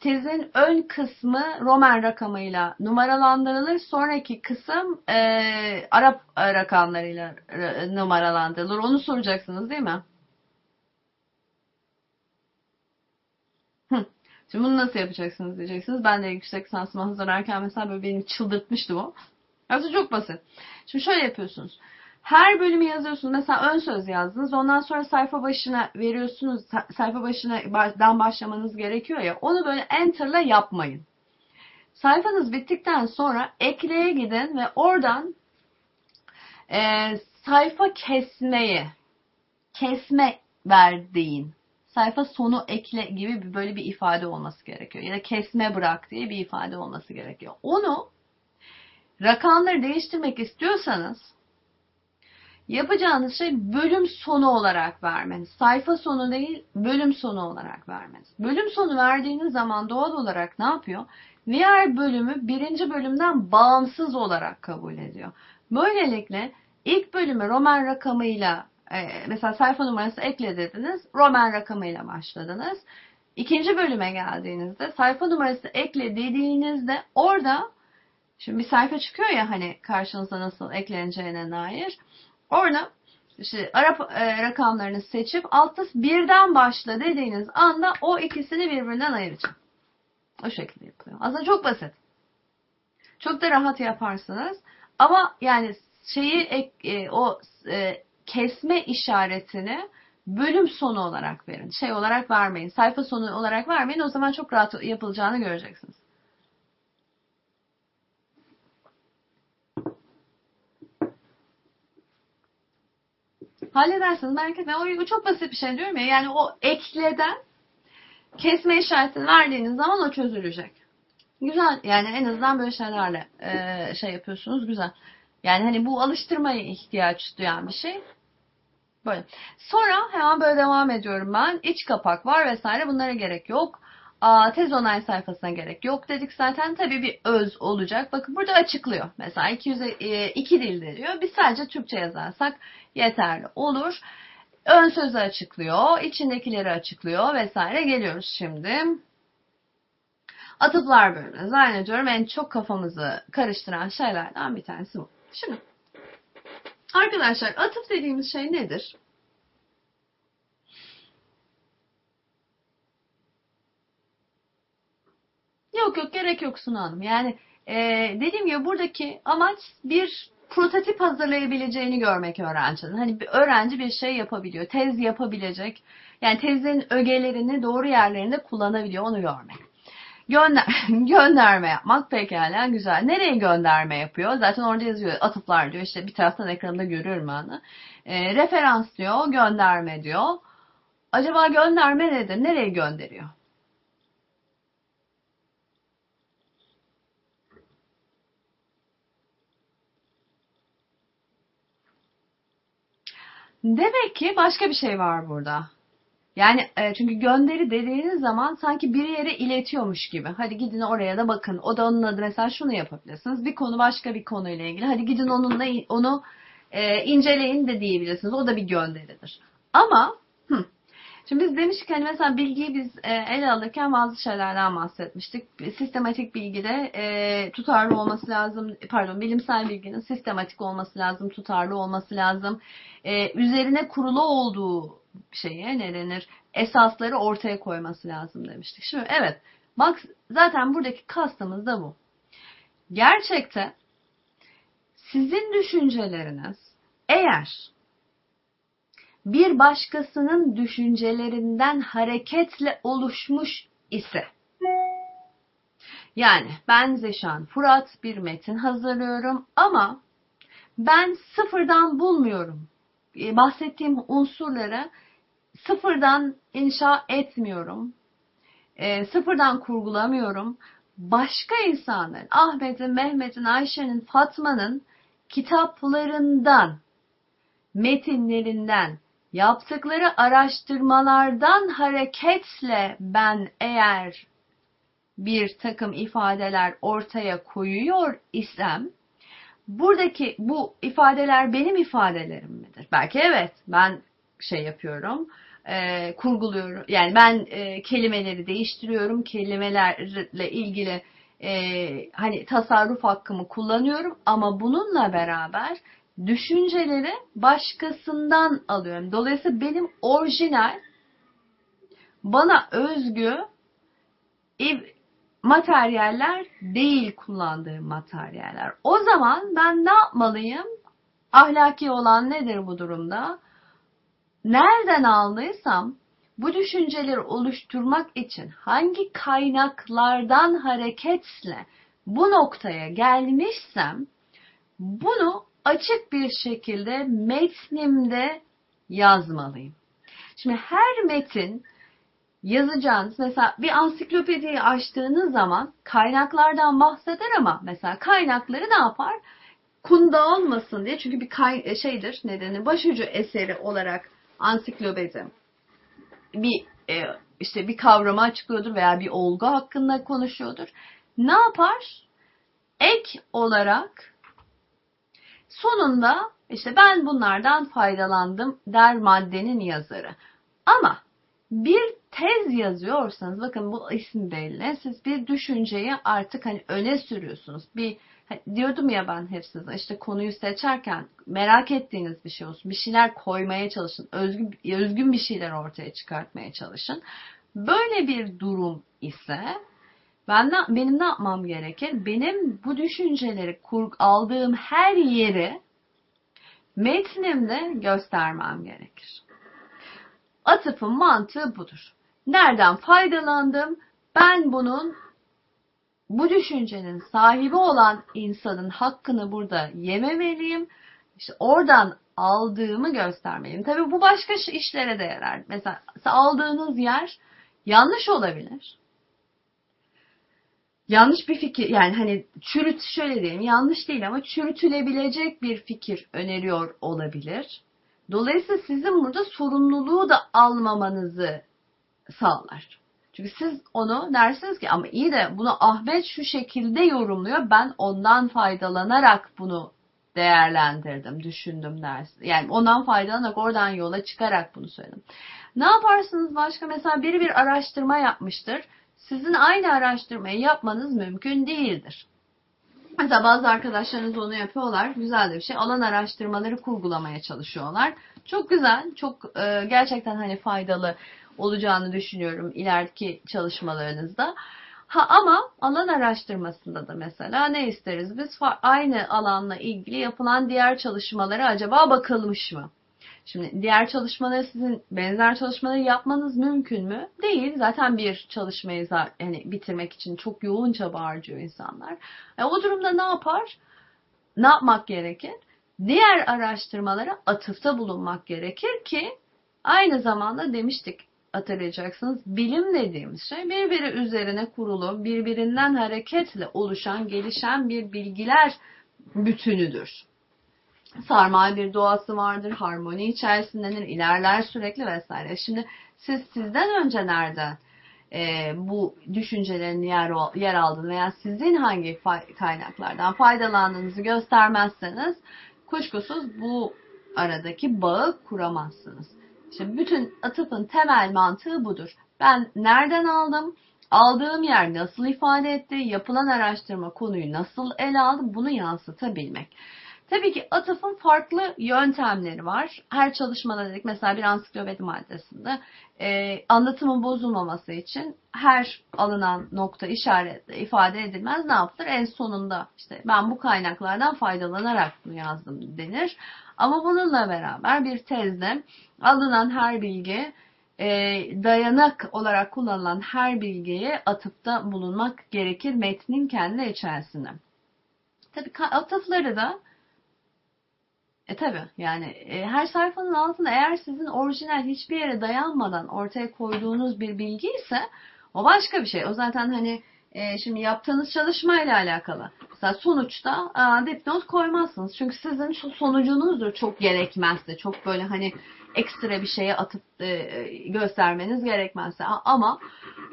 tezin ön kısmı Roman rakamıyla numaralandırılır. Sonraki kısım e, Arap rakamlarıyla numaralandırılır. Onu soracaksınız değil mi? Şimdi bunu nasıl yapacaksınız diyeceksiniz. Ben de yüksek lisansıma hazırlarken mesela böyle beni çıldırtmıştı bu. Aslında çok basit. Şimdi şöyle yapıyorsunuz. Her bölümü yazıyorsunuz. Mesela ön söz yazdınız. Ondan sonra sayfa başına veriyorsunuz. Sayfa başına başlamanız gerekiyor ya. Onu böyle enter'la yapmayın. Sayfanız bittikten sonra ekleye gidin ve oradan e, sayfa kesmeyi kesme ver sayfa sonu ekle gibi bir böyle bir ifade olması gerekiyor. Ya da kesme bırak diye bir ifade olması gerekiyor. Onu rakamları değiştirmek istiyorsanız Yapacağınız şey bölüm sonu olarak vermeniz. Sayfa sonu değil, bölüm sonu olarak vermeniz. Bölüm sonu verdiğiniz zaman doğal olarak ne yapıyor? Diğer bölümü birinci bölümden bağımsız olarak kabul ediyor. Böylelikle ilk bölümü Roman rakamıyla mesela sayfa numarası ekle dediniz. Roman rakamıyla başladınız. İkinci bölüme geldiğinizde sayfa numarası ekle dediğinizde orada şimdi bir sayfa çıkıyor ya hani karşınıza nasıl ekleneceğine dair. Orada işte Arap e, rakamlarını seçip altta birden başla dediğiniz anda o ikisini birbirinden ayıracak. O şekilde yapılıyor. Aslında çok basit. Çok da rahat yaparsınız. Ama yani şeyi e, o e, kesme işaretini bölüm sonu olarak verin. Şey olarak vermeyin. Sayfa sonu olarak vermeyin. O zaman çok rahat yapılacağını göreceksiniz. Halledersiniz merak etmeyin. O çok basit bir şey diyorum ya. Yani o ekleden kesme işaretini verdiğiniz zaman o çözülecek. Güzel. Yani en azından böyle şeylerle e, şey yapıyorsunuz. Güzel. Yani hani bu alıştırmaya ihtiyaç duyan bir şey. Böyle. Sonra hemen böyle devam ediyorum ben. İç kapak var vesaire bunlara gerek yok. Tez onay sayfasına gerek yok dedik zaten. Tabii bir öz olacak. Bakın burada açıklıyor. Mesela 200, e, iki dilde diyor. Biz sadece Türkçe yazarsak yeterli olur. Ön sözü açıklıyor. içindekileri açıklıyor vesaire. Geliyoruz şimdi. Atıflar bölümüne. Zannediyorum en çok kafamızı karıştıran şeylerden bir tanesi bu. Şimdi arkadaşlar atıf dediğimiz şey nedir? Yok yok gerek yok Sunu Hanım. Yani e, dediğim gibi buradaki amaç bir prototip hazırlayabileceğini görmek öğrencinin. Hani bir öğrenci bir şey yapabiliyor. Tez yapabilecek. Yani tezin ögelerini doğru yerlerinde kullanabiliyor. Onu görmek. Gönder gönderme yapmak pekala güzel. Nereye gönderme yapıyor? Zaten orada yazıyor atıflar diyor. İşte bir taraftan ekranında görüyorum ben. E, referans diyor, gönderme diyor. Acaba gönderme nedir? Nereye gönderiyor? Demek ki başka bir şey var burada. Yani e, çünkü gönderi dediğiniz zaman sanki bir yere iletiyormuş gibi. Hadi gidin oraya da bakın. O da onun adı mesela şunu yapabilirsiniz. Bir konu başka bir konuyla ilgili. Hadi gidin onunla onu e, inceleyin de diyebilirsiniz. O da bir gönderidir. Ama Şimdi biz demiştik hani mesela bilgiyi biz e, ele alırken bazı şeylerden bahsetmiştik. Sistematik bilgide e, tutarlı olması lazım. Pardon bilimsel bilginin sistematik olması lazım. Tutarlı olması lazım. E, üzerine kurulu olduğu şeye ne denir? Esasları ortaya koyması lazım demiştik. Şimdi evet bak zaten buradaki kastımız da bu. Gerçekte sizin düşünceleriniz eğer bir başkasının düşüncelerinden hareketle oluşmuş ise yani ben Zeşan Fırat bir metin hazırlıyorum ama ben sıfırdan bulmuyorum. E, bahsettiğim unsurları sıfırdan inşa etmiyorum. E, sıfırdan kurgulamıyorum. Başka insanların, Ahmet'in, Mehmet'in, Ayşe'nin, Fatma'nın kitaplarından, metinlerinden, yaptıkları araştırmalardan hareketle ben eğer bir takım ifadeler ortaya koyuyor isem buradaki bu ifadeler benim ifadelerim midir? Belki evet ben şey yapıyorum e, kurguluyorum yani ben e, kelimeleri değiştiriyorum kelimelerle ilgili e, hani tasarruf hakkımı kullanıyorum ama bununla beraber düşünceleri başkasından alıyorum. Dolayısıyla benim orijinal bana özgü materyaller değil kullandığım materyaller. O zaman ben ne yapmalıyım? Ahlaki olan nedir bu durumda? Nereden aldıysam bu düşünceleri oluşturmak için hangi kaynaklardan hareketle bu noktaya gelmişsem bunu açık bir şekilde metnimde yazmalıyım. Şimdi her metin yazacağınız mesela bir ansiklopediyi açtığınız zaman kaynaklardan bahseder ama mesela kaynakları ne yapar? konu dağılmasın diye çünkü bir kay, şeydir nedeni başucu eseri olarak ansiklopedi bir e, işte bir kavramı açıklıyordur veya bir olgu hakkında konuşuyordur. Ne yapar? Ek olarak sonunda işte ben bunlardan faydalandım der maddenin yazarı. Ama bir tez yazıyorsanız bakın bu isim belli. Siz bir düşünceyi artık hani öne sürüyorsunuz. Bir hani diyordum ya ben hep size işte konuyu seçerken merak ettiğiniz bir şey olsun. Bir şeyler koymaya çalışın. Özgün, özgün bir şeyler ortaya çıkartmaya çalışın. Böyle bir durum ise ben ne, benim ne yapmam gerekir? Benim bu düşünceleri kur, aldığım her yeri metnimde göstermem gerekir. Atıfın mantığı budur. Nereden faydalandım? Ben bunun bu düşüncenin sahibi olan insanın hakkını burada yememeliyim. İşte oradan aldığımı göstermeliyim. Tabii bu başka işlere de yarar. Mesela aldığınız yer yanlış olabilir. Yanlış bir fikir yani hani çürüt şöyle diyeyim yanlış değil ama çürütülebilecek bir fikir öneriyor olabilir. Dolayısıyla sizin burada sorumluluğu da almamanızı sağlar. Çünkü siz onu dersiniz ki ama iyi de bunu Ahmet şu şekilde yorumluyor. Ben ondan faydalanarak bunu değerlendirdim, düşündüm dersin. Yani ondan faydalanarak oradan yola çıkarak bunu söyledim. Ne yaparsınız başka? Mesela biri bir araştırma yapmıştır. Sizin aynı araştırmayı yapmanız mümkün değildir. Mesela bazı arkadaşlarınız onu yapıyorlar. Güzel de bir şey. Alan araştırmaları kurgulamaya çalışıyorlar. Çok güzel, çok e, gerçekten hani faydalı olacağını düşünüyorum ileriki çalışmalarınızda. Ha ama alan araştırmasında da mesela ne isteriz? Biz aynı alanla ilgili yapılan diğer çalışmalara acaba bakılmış mı? Şimdi diğer çalışmaları sizin benzer çalışmaları yapmanız mümkün mü? Değil. Zaten bir çalışmayı yani bitirmek için çok yoğun çaba harcıyor insanlar. E, o durumda ne yapar? Ne yapmak gerekir? Diğer araştırmalara atıfta bulunmak gerekir ki aynı zamanda demiştik hatırlayacaksınız. Bilim dediğimiz şey birbiri üzerine kurulu, birbirinden hareketle oluşan, gelişen bir bilgiler bütünüdür. Sarmal bir doğası vardır, harmoni içerisindedir, ilerler sürekli vesaire. Şimdi siz sizden önce nereden e, bu düşüncelerin yer, yer aldığını veya sizin hangi kaynaklardan faydalandığınızı göstermezseniz kuşkusuz bu aradaki bağı kuramazsınız. İşte bütün atıfın temel mantığı budur. Ben nereden aldım? Aldığım yer nasıl ifade etti? Yapılan araştırma konuyu nasıl ele aldı? Bunu yansıtabilmek. Tabii ki atıfın farklı yöntemleri var. Her çalışmada dedik mesela bir ansiklopedi maddesinde e, anlatımın bozulmaması için her alınan nokta işaretle ifade edilmez ne yapılır? En sonunda işte ben bu kaynaklardan faydalanarak bunu yazdım denir. Ama bununla beraber bir tezde alınan her bilgi e, dayanak olarak kullanılan her bilgiye atıfta bulunmak gerekir metnin kendi içerisinde. Tabii atıfları da e tabi yani e, her sayfanın altında eğer sizin orijinal hiçbir yere dayanmadan ortaya koyduğunuz bir bilgi ise o başka bir şey. O zaten hani e, şimdi yaptığınız çalışmayla alakalı. Mesela sonuçta a, dipnot koymazsınız. Çünkü sizin şu sonucunuzdur çok gerekmezse. Çok böyle hani ekstra bir şeye atıp e, göstermeniz gerekmezse. Ama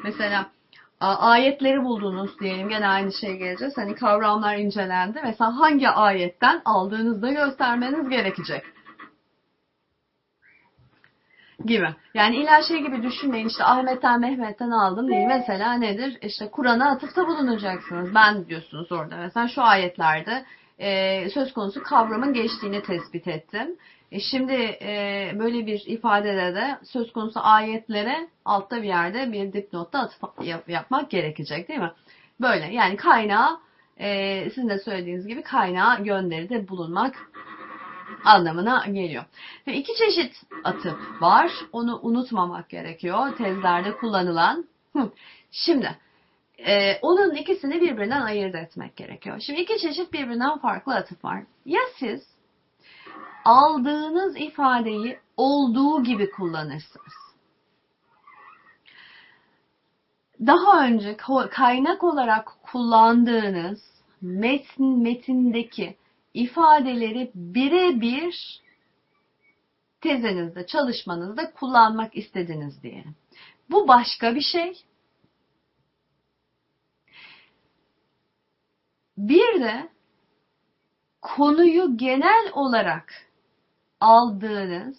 mesela ayetleri buldunuz diyelim gene aynı şey geleceğiz. Hani kavramlar incelendi. Mesela hangi ayetten aldığınızda göstermeniz gerekecek gibi. Yani illa şey gibi düşünmeyin işte Ahmet'ten Mehmet'ten aldım değil. Mesela nedir? İşte Kur'an'a atıfta bulunacaksınız. Ben diyorsunuz orada. Mesela şu ayetlerde e, söz konusu kavramın geçtiğini tespit ettim. E şimdi e, böyle bir ifadede de söz konusu ayetlere altta bir yerde bir dipnotta atıf yap, yapmak gerekecek değil mi? Böyle yani kaynağı e, sizin de söylediğiniz gibi kaynağı gönderide bulunmak anlamına geliyor. Ve iki çeşit atıp var. Onu unutmamak gerekiyor. Tezlerde kullanılan. Şimdi e, onun ikisini birbirinden ayırt etmek gerekiyor. Şimdi iki çeşit birbirinden farklı atıf var. Ya siz aldığınız ifadeyi olduğu gibi kullanırsınız. Daha önce kaynak olarak kullandığınız metin metindeki ifadeleri birebir tezinizde, çalışmanızda kullanmak istediniz diye. Bu başka bir şey. Bir de konuyu genel olarak aldığınız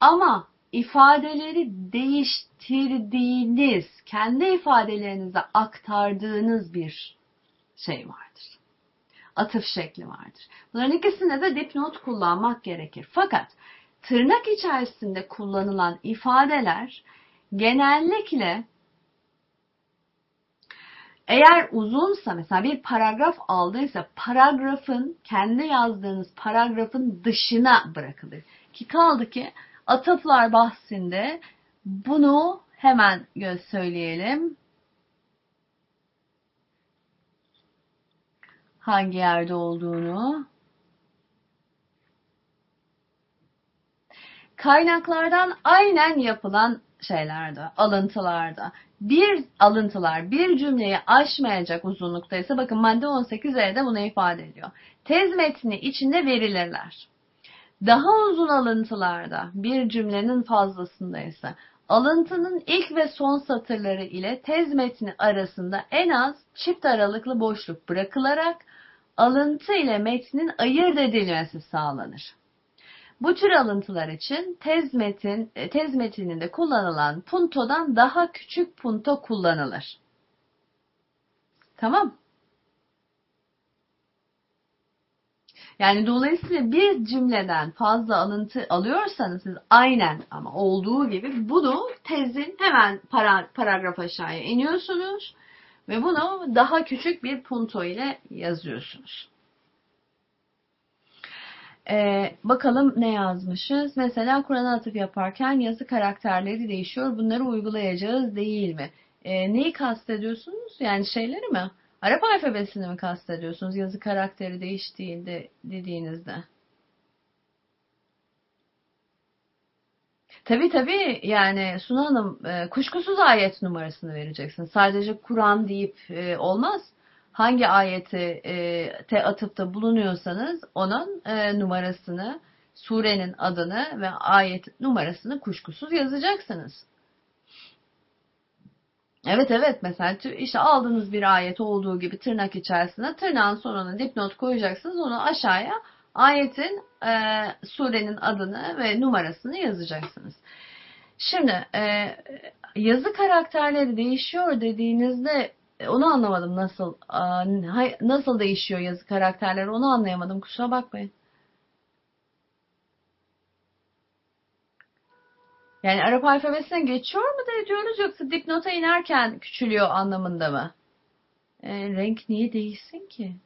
ama ifadeleri değiştirdiğiniz, kendi ifadelerinize aktardığınız bir şey vardır. Atıf şekli vardır. Bunların ikisinde de dipnot kullanmak gerekir. Fakat tırnak içerisinde kullanılan ifadeler genellikle eğer uzunsa mesela bir paragraf aldıysa paragrafın kendi yazdığınız paragrafın dışına bırakılır. Ki kaldı ki atıflar bahsinde bunu hemen söyleyelim. Hangi yerde olduğunu. Kaynaklardan aynen yapılan şeylerde, alıntılarda bir alıntılar bir cümleyi aşmayacak uzunlukta ise bakın madde 18'e bunu ifade ediyor. Tez metni içinde verilirler. Daha uzun alıntılarda bir cümlenin fazlasında ise alıntının ilk ve son satırları ile tez metni arasında en az çift aralıklı boşluk bırakılarak alıntı ile metnin ayırt edilmesi sağlanır. Bu tür alıntılar için tez, metin, e, tez metininde kullanılan puntodan daha küçük punto kullanılır. Tamam. Yani dolayısıyla bir cümleden fazla alıntı alıyorsanız siz aynen ama olduğu gibi bunu tezin hemen para, paragraf aşağıya iniyorsunuz ve bunu daha küçük bir punto ile yazıyorsunuz. Ee, bakalım ne yazmışız? Mesela Kur'an'a atıf yaparken yazı karakterleri değişiyor. Bunları uygulayacağız değil mi? Ee, neyi kastediyorsunuz? Yani şeyleri mi? Arap alfabesini mi kastediyorsunuz? Yazı karakteri değiştiğinde dediğinizde. Tabi tabi yani Suna Hanım e, kuşkusuz ayet numarasını vereceksin. Sadece Kur'an deyip e, olmaz hangi ayeti e, te atıfta bulunuyorsanız onun e, numarasını, surenin adını ve ayet numarasını kuşkusuz yazacaksınız. Evet evet mesela işte aldığınız bir ayet olduğu gibi tırnak içerisine tırnağın sonuna dipnot koyacaksınız. Onu aşağıya ayetin e, surenin adını ve numarasını yazacaksınız. Şimdi e, yazı karakterleri değişiyor dediğinizde onu anlamadım nasıl nasıl değişiyor yazı karakterleri onu anlayamadım kusura bakmayın. Yani Arap alfabesine geçiyor mu diyoruz yoksa dipnota inerken küçülüyor anlamında mı? E, renk niye değişsin ki?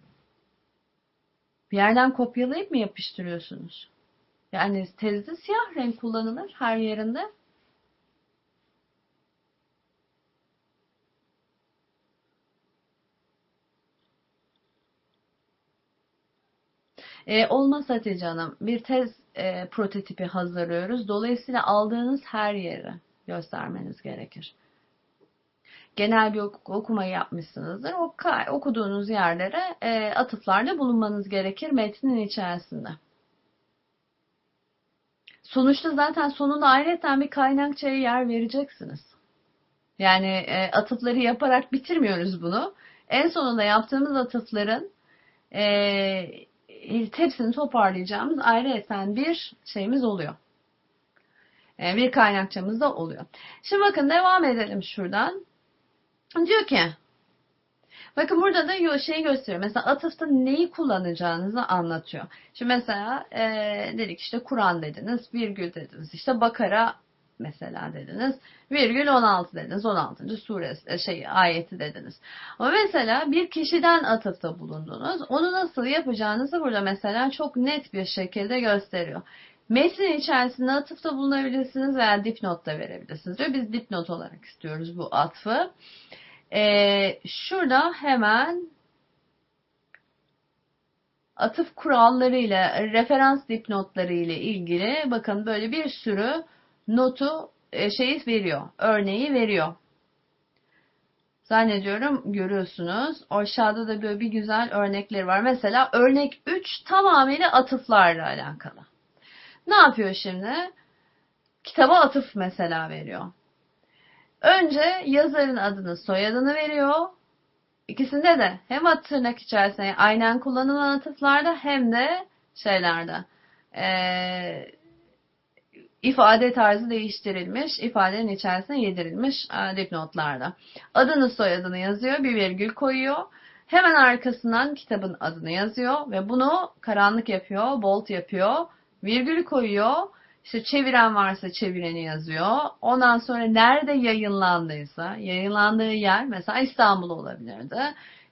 Bir yerden kopyalayıp mı yapıştırıyorsunuz? Yani tezde siyah renk kullanılır her yerinde. E, olmaz Hatice Hanım. Bir tez e, prototipi hazırlıyoruz. Dolayısıyla aldığınız her yeri göstermeniz gerekir. Genel bir okuma yapmışsınızdır. O okuduğunuz yerlere e, atıflarda bulunmanız gerekir metnin içerisinde. Sonuçta zaten sonunda ayrıca bir kaynakçaya yer vereceksiniz. Yani e, atıfları yaparak bitirmiyoruz bunu. En sonunda yaptığımız atıfların e, hepsini toparlayacağımız ayrı esen bir şeyimiz oluyor. E, bir kaynakçamız da oluyor. Şimdi bakın devam edelim şuradan. Diyor ki Bakın burada da şeyi gösteriyor. Mesela atıfta neyi kullanacağınızı anlatıyor. Şimdi mesela e, dedik işte Kur'an dediniz, virgül dediniz. İşte Bakara mesela dediniz. Virgül 16 dediniz. 16. suresi e, şey ayeti dediniz. Ama mesela bir kişiden atıfta bulundunuz. Onu nasıl yapacağınızı burada mesela çok net bir şekilde gösteriyor. Metnin içerisinde atıfta bulunabilirsiniz veya dipnot da verebilirsiniz diyor. Biz dipnot olarak istiyoruz bu atfı. Ee, şurada hemen atıf kuralları ile referans dipnotları ile ilgili bakın böyle bir sürü notu e, şeyi veriyor. Örneği veriyor. Zannediyorum görüyorsunuz. Aşağıda da böyle bir güzel örnekleri var. Mesela örnek 3 tamamıyla atıflarla alakalı. Ne yapıyor şimdi? Kitaba atıf mesela veriyor. Önce yazarın adını, soyadını veriyor. İkisinde de hem tırnak içerisinde aynen kullanılan atıflarda hem de şeylerde e, ifade tarzı değiştirilmiş, ifadenin içerisine yedirilmiş e, dipnotlarda. Adını soyadını yazıyor, bir virgül koyuyor. Hemen arkasından kitabın adını yazıyor ve bunu karanlık yapıyor, bold yapıyor, virgül koyuyor. İşte çeviren varsa çevireni yazıyor. Ondan sonra nerede yayınlandıysa, yayınlandığı yer mesela İstanbul olabilirdi.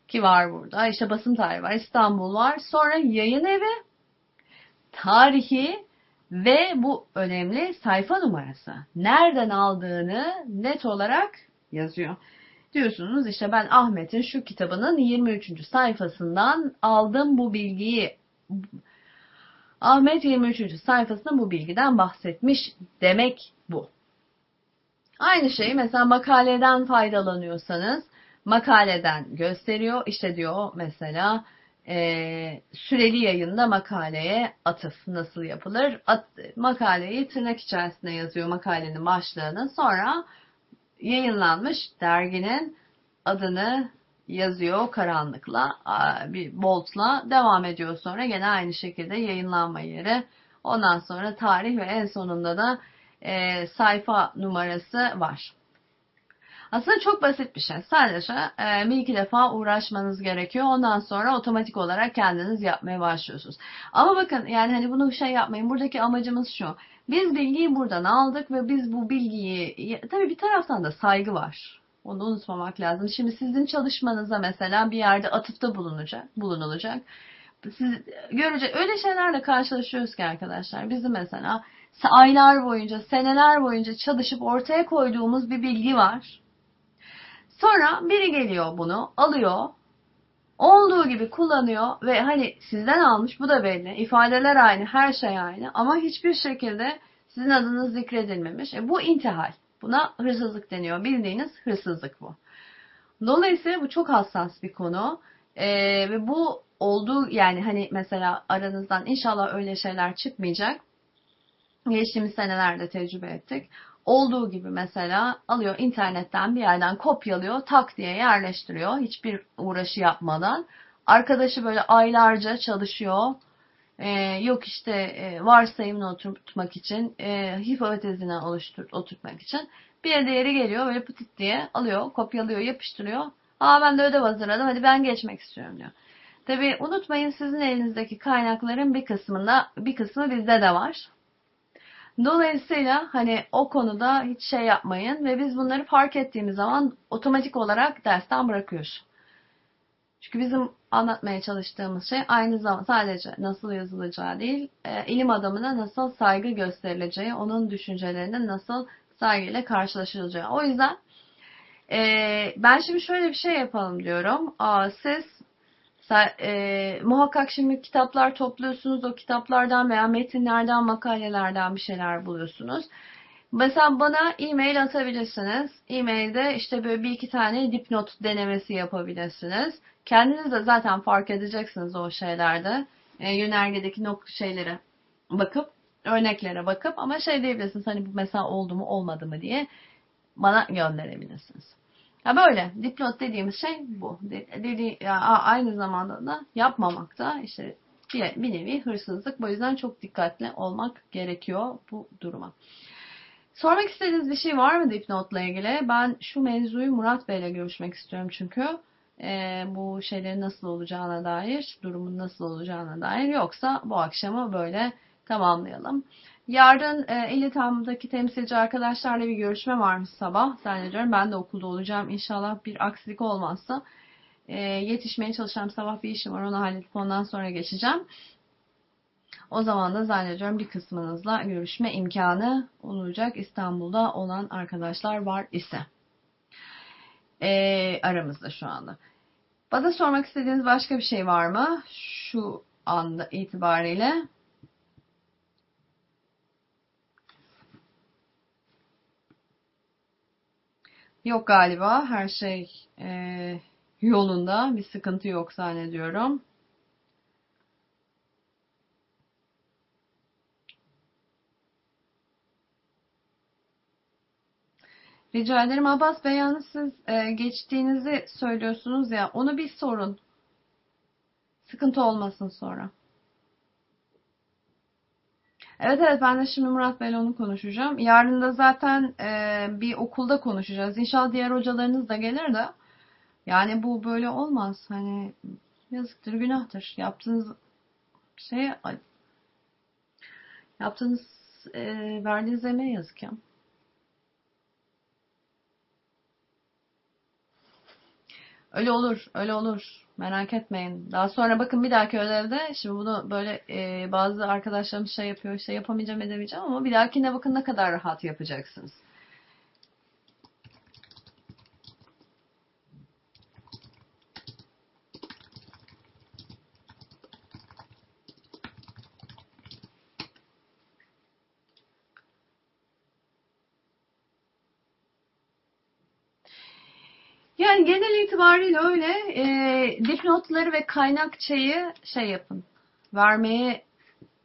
Ki var burada. İşte basın tarihi var, İstanbul var. Sonra yayın evi, tarihi ve bu önemli sayfa numarası. Nereden aldığını net olarak yazıyor. Diyorsunuz işte ben Ahmet'in şu kitabının 23. sayfasından aldım bu bilgiyi. Ahmet 23. sayfasında bu bilgiden bahsetmiş demek bu. Aynı şey mesela makaleden faydalanıyorsanız makaleden gösteriyor. İşte diyor mesela e, süreli yayında makaleye atıf nasıl yapılır? At, makaleyi tırnak içerisinde yazıyor makalenin başlığını. Sonra yayınlanmış derginin adını yazıyor karanlıkla, bir boltla devam ediyor sonra gene aynı şekilde yayınlanma yeri. Ondan sonra tarih ve en sonunda da e, sayfa numarası var. Aslında çok basit bir şey. Sadece e, bir iki defa uğraşmanız gerekiyor. Ondan sonra otomatik olarak kendiniz yapmaya başlıyorsunuz. Ama bakın yani hani bunu şey yapmayın. Buradaki amacımız şu. Biz bilgiyi buradan aldık ve biz bu bilgiyi tabii bir taraftan da saygı var. Onu unutmamak lazım. Şimdi sizin çalışmanıza mesela bir yerde atıfta bulunacak, bulunulacak. Siz görecek öyle şeylerle karşılaşıyoruz ki arkadaşlar. Bizim mesela aylar boyunca, seneler boyunca çalışıp ortaya koyduğumuz bir bilgi var. Sonra biri geliyor bunu, alıyor, olduğu gibi kullanıyor ve hani sizden almış bu da belli. İfadeler aynı, her şey aynı ama hiçbir şekilde sizin adınız zikredilmemiş. E, bu intihal. Buna hırsızlık deniyor. Bildiğiniz hırsızlık bu. Dolayısıyla bu çok hassas bir konu. E, ve bu olduğu yani hani mesela aranızdan inşallah öyle şeyler çıkmayacak. Geçtiğimiz senelerde tecrübe ettik olduğu gibi mesela alıyor internetten bir yerden kopyalıyor, tak diye yerleştiriyor hiçbir uğraşı yapmadan. Arkadaşı böyle aylarca çalışıyor. Ee, yok işte e, varsayımını oturtmak için, e, hipotezini oluştur, oturtmak için. Bir değeri geliyor böyle pıtıt diye alıyor, kopyalıyor, yapıştırıyor. Aa ben de ödev hazırladım hadi ben geçmek istiyorum diyor. Tabi unutmayın sizin elinizdeki kaynakların bir kısmında bir kısmı bizde de var. Dolayısıyla hani o konuda hiç şey yapmayın ve biz bunları fark ettiğimiz zaman otomatik olarak dersten bırakıyoruz. Çünkü bizim anlatmaya çalıştığımız şey aynı zamanda sadece nasıl yazılacağı değil, e, ilim adamına nasıl saygı gösterileceği, onun düşüncelerinin nasıl saygıyla karşılaşılacağı. O yüzden e, ben şimdi şöyle bir şey yapalım diyorum. Aa, siz e, muhakkak şimdi kitaplar topluyorsunuz. O kitaplardan veya metinlerden, makalelerden bir şeyler buluyorsunuz. Mesela bana e-mail atabilirsiniz. E-mailde işte böyle bir iki tane dipnot denemesi yapabilirsiniz. Kendiniz de zaten fark edeceksiniz o şeylerde. E, yönergedeki nok şeylere bakıp, örneklere bakıp ama şey diyebilirsiniz hani bu mesela oldu mu olmadı mı diye bana gönderebilirsiniz. Ya böyle dipnot dediğimiz şey bu. Dedi, ya aynı zamanda da yapmamak da işte bir, bir nevi hırsızlık. Bu yüzden çok dikkatli olmak gerekiyor bu duruma. Sormak istediğiniz bir şey var mı dipnotla ilgili? Ben şu mevzuyu Murat Bey ile görüşmek istiyorum çünkü e, bu şeylerin nasıl olacağına dair, durumun nasıl olacağına dair. Yoksa bu akşamı böyle tamamlayalım. Yarın e, İlitam'daki temsilci arkadaşlarla bir görüşme varmış sabah. Zannediyorum ben de okulda olacağım. İnşallah bir aksilik olmazsa e, yetişmeye çalışacağım. Sabah bir işim var onu halledip ondan sonra geçeceğim. O zaman da zannediyorum bir kısmınızla görüşme imkanı olacak. İstanbul'da olan arkadaşlar var ise. E, aramızda şu anda. Bana sormak istediğiniz başka bir şey var mı? Şu anda itibariyle. Yok galiba. Her şey e, yolunda. Bir sıkıntı yok zannediyorum. Rica ederim Abbas Bey yalnız siz e, geçtiğinizi söylüyorsunuz ya onu bir sorun. Sıkıntı olmasın sonra. Evet evet ben de şimdi Murat Bey'le onu konuşacağım. Yarın da zaten e, bir okulda konuşacağız. İnşallah diğer hocalarınız da gelir de. Yani bu böyle olmaz. Hani yazıktır, günahtır. Yaptığınız şey yaptığınız e, verdiğiniz emeğe yazık ya. Öyle olur, öyle olur. Merak etmeyin. Daha sonra bakın bir dahaki ödevde, şimdi bunu böyle e, bazı arkadaşlarım şey yapıyor, şey yapamayacağım edemeyeceğim ama bir dahakine bakın ne kadar rahat yapacaksınız. Yani genel itibariyle öyle. E, dipnotları ve kaynakçayı şey yapın. Vermeye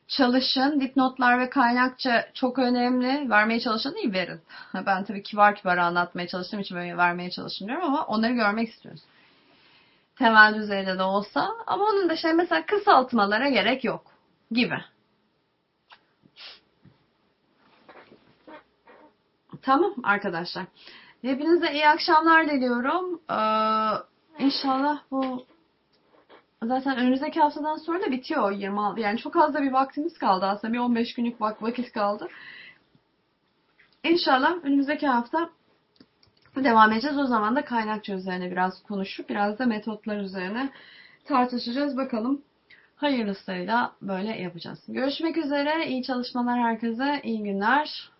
çalışın. Dipnotlar ve kaynakça çok önemli. Vermeye çalışın değil verin. Ben tabii kibar kibar anlatmaya çalıştığım için böyle vermeye çalışmıyorum ama onları görmek istiyoruz. Temel düzeyde de olsa. Ama onun da şey mesela kısaltmalara gerek yok gibi. Tamam arkadaşlar. Hepinize iyi akşamlar diliyorum. Ee, inşallah bu zaten önümüzdeki haftadan sonra da bitiyor 26. Yani çok az da bir vaktimiz kaldı aslında. Bir 15 günlük vakit kaldı. İnşallah önümüzdeki hafta devam edeceğiz. O zaman da kaynakça üzerine biraz konuşup biraz da metotlar üzerine tartışacağız. Bakalım hayırlısıyla böyle yapacağız. Görüşmek üzere. İyi çalışmalar herkese. İyi günler.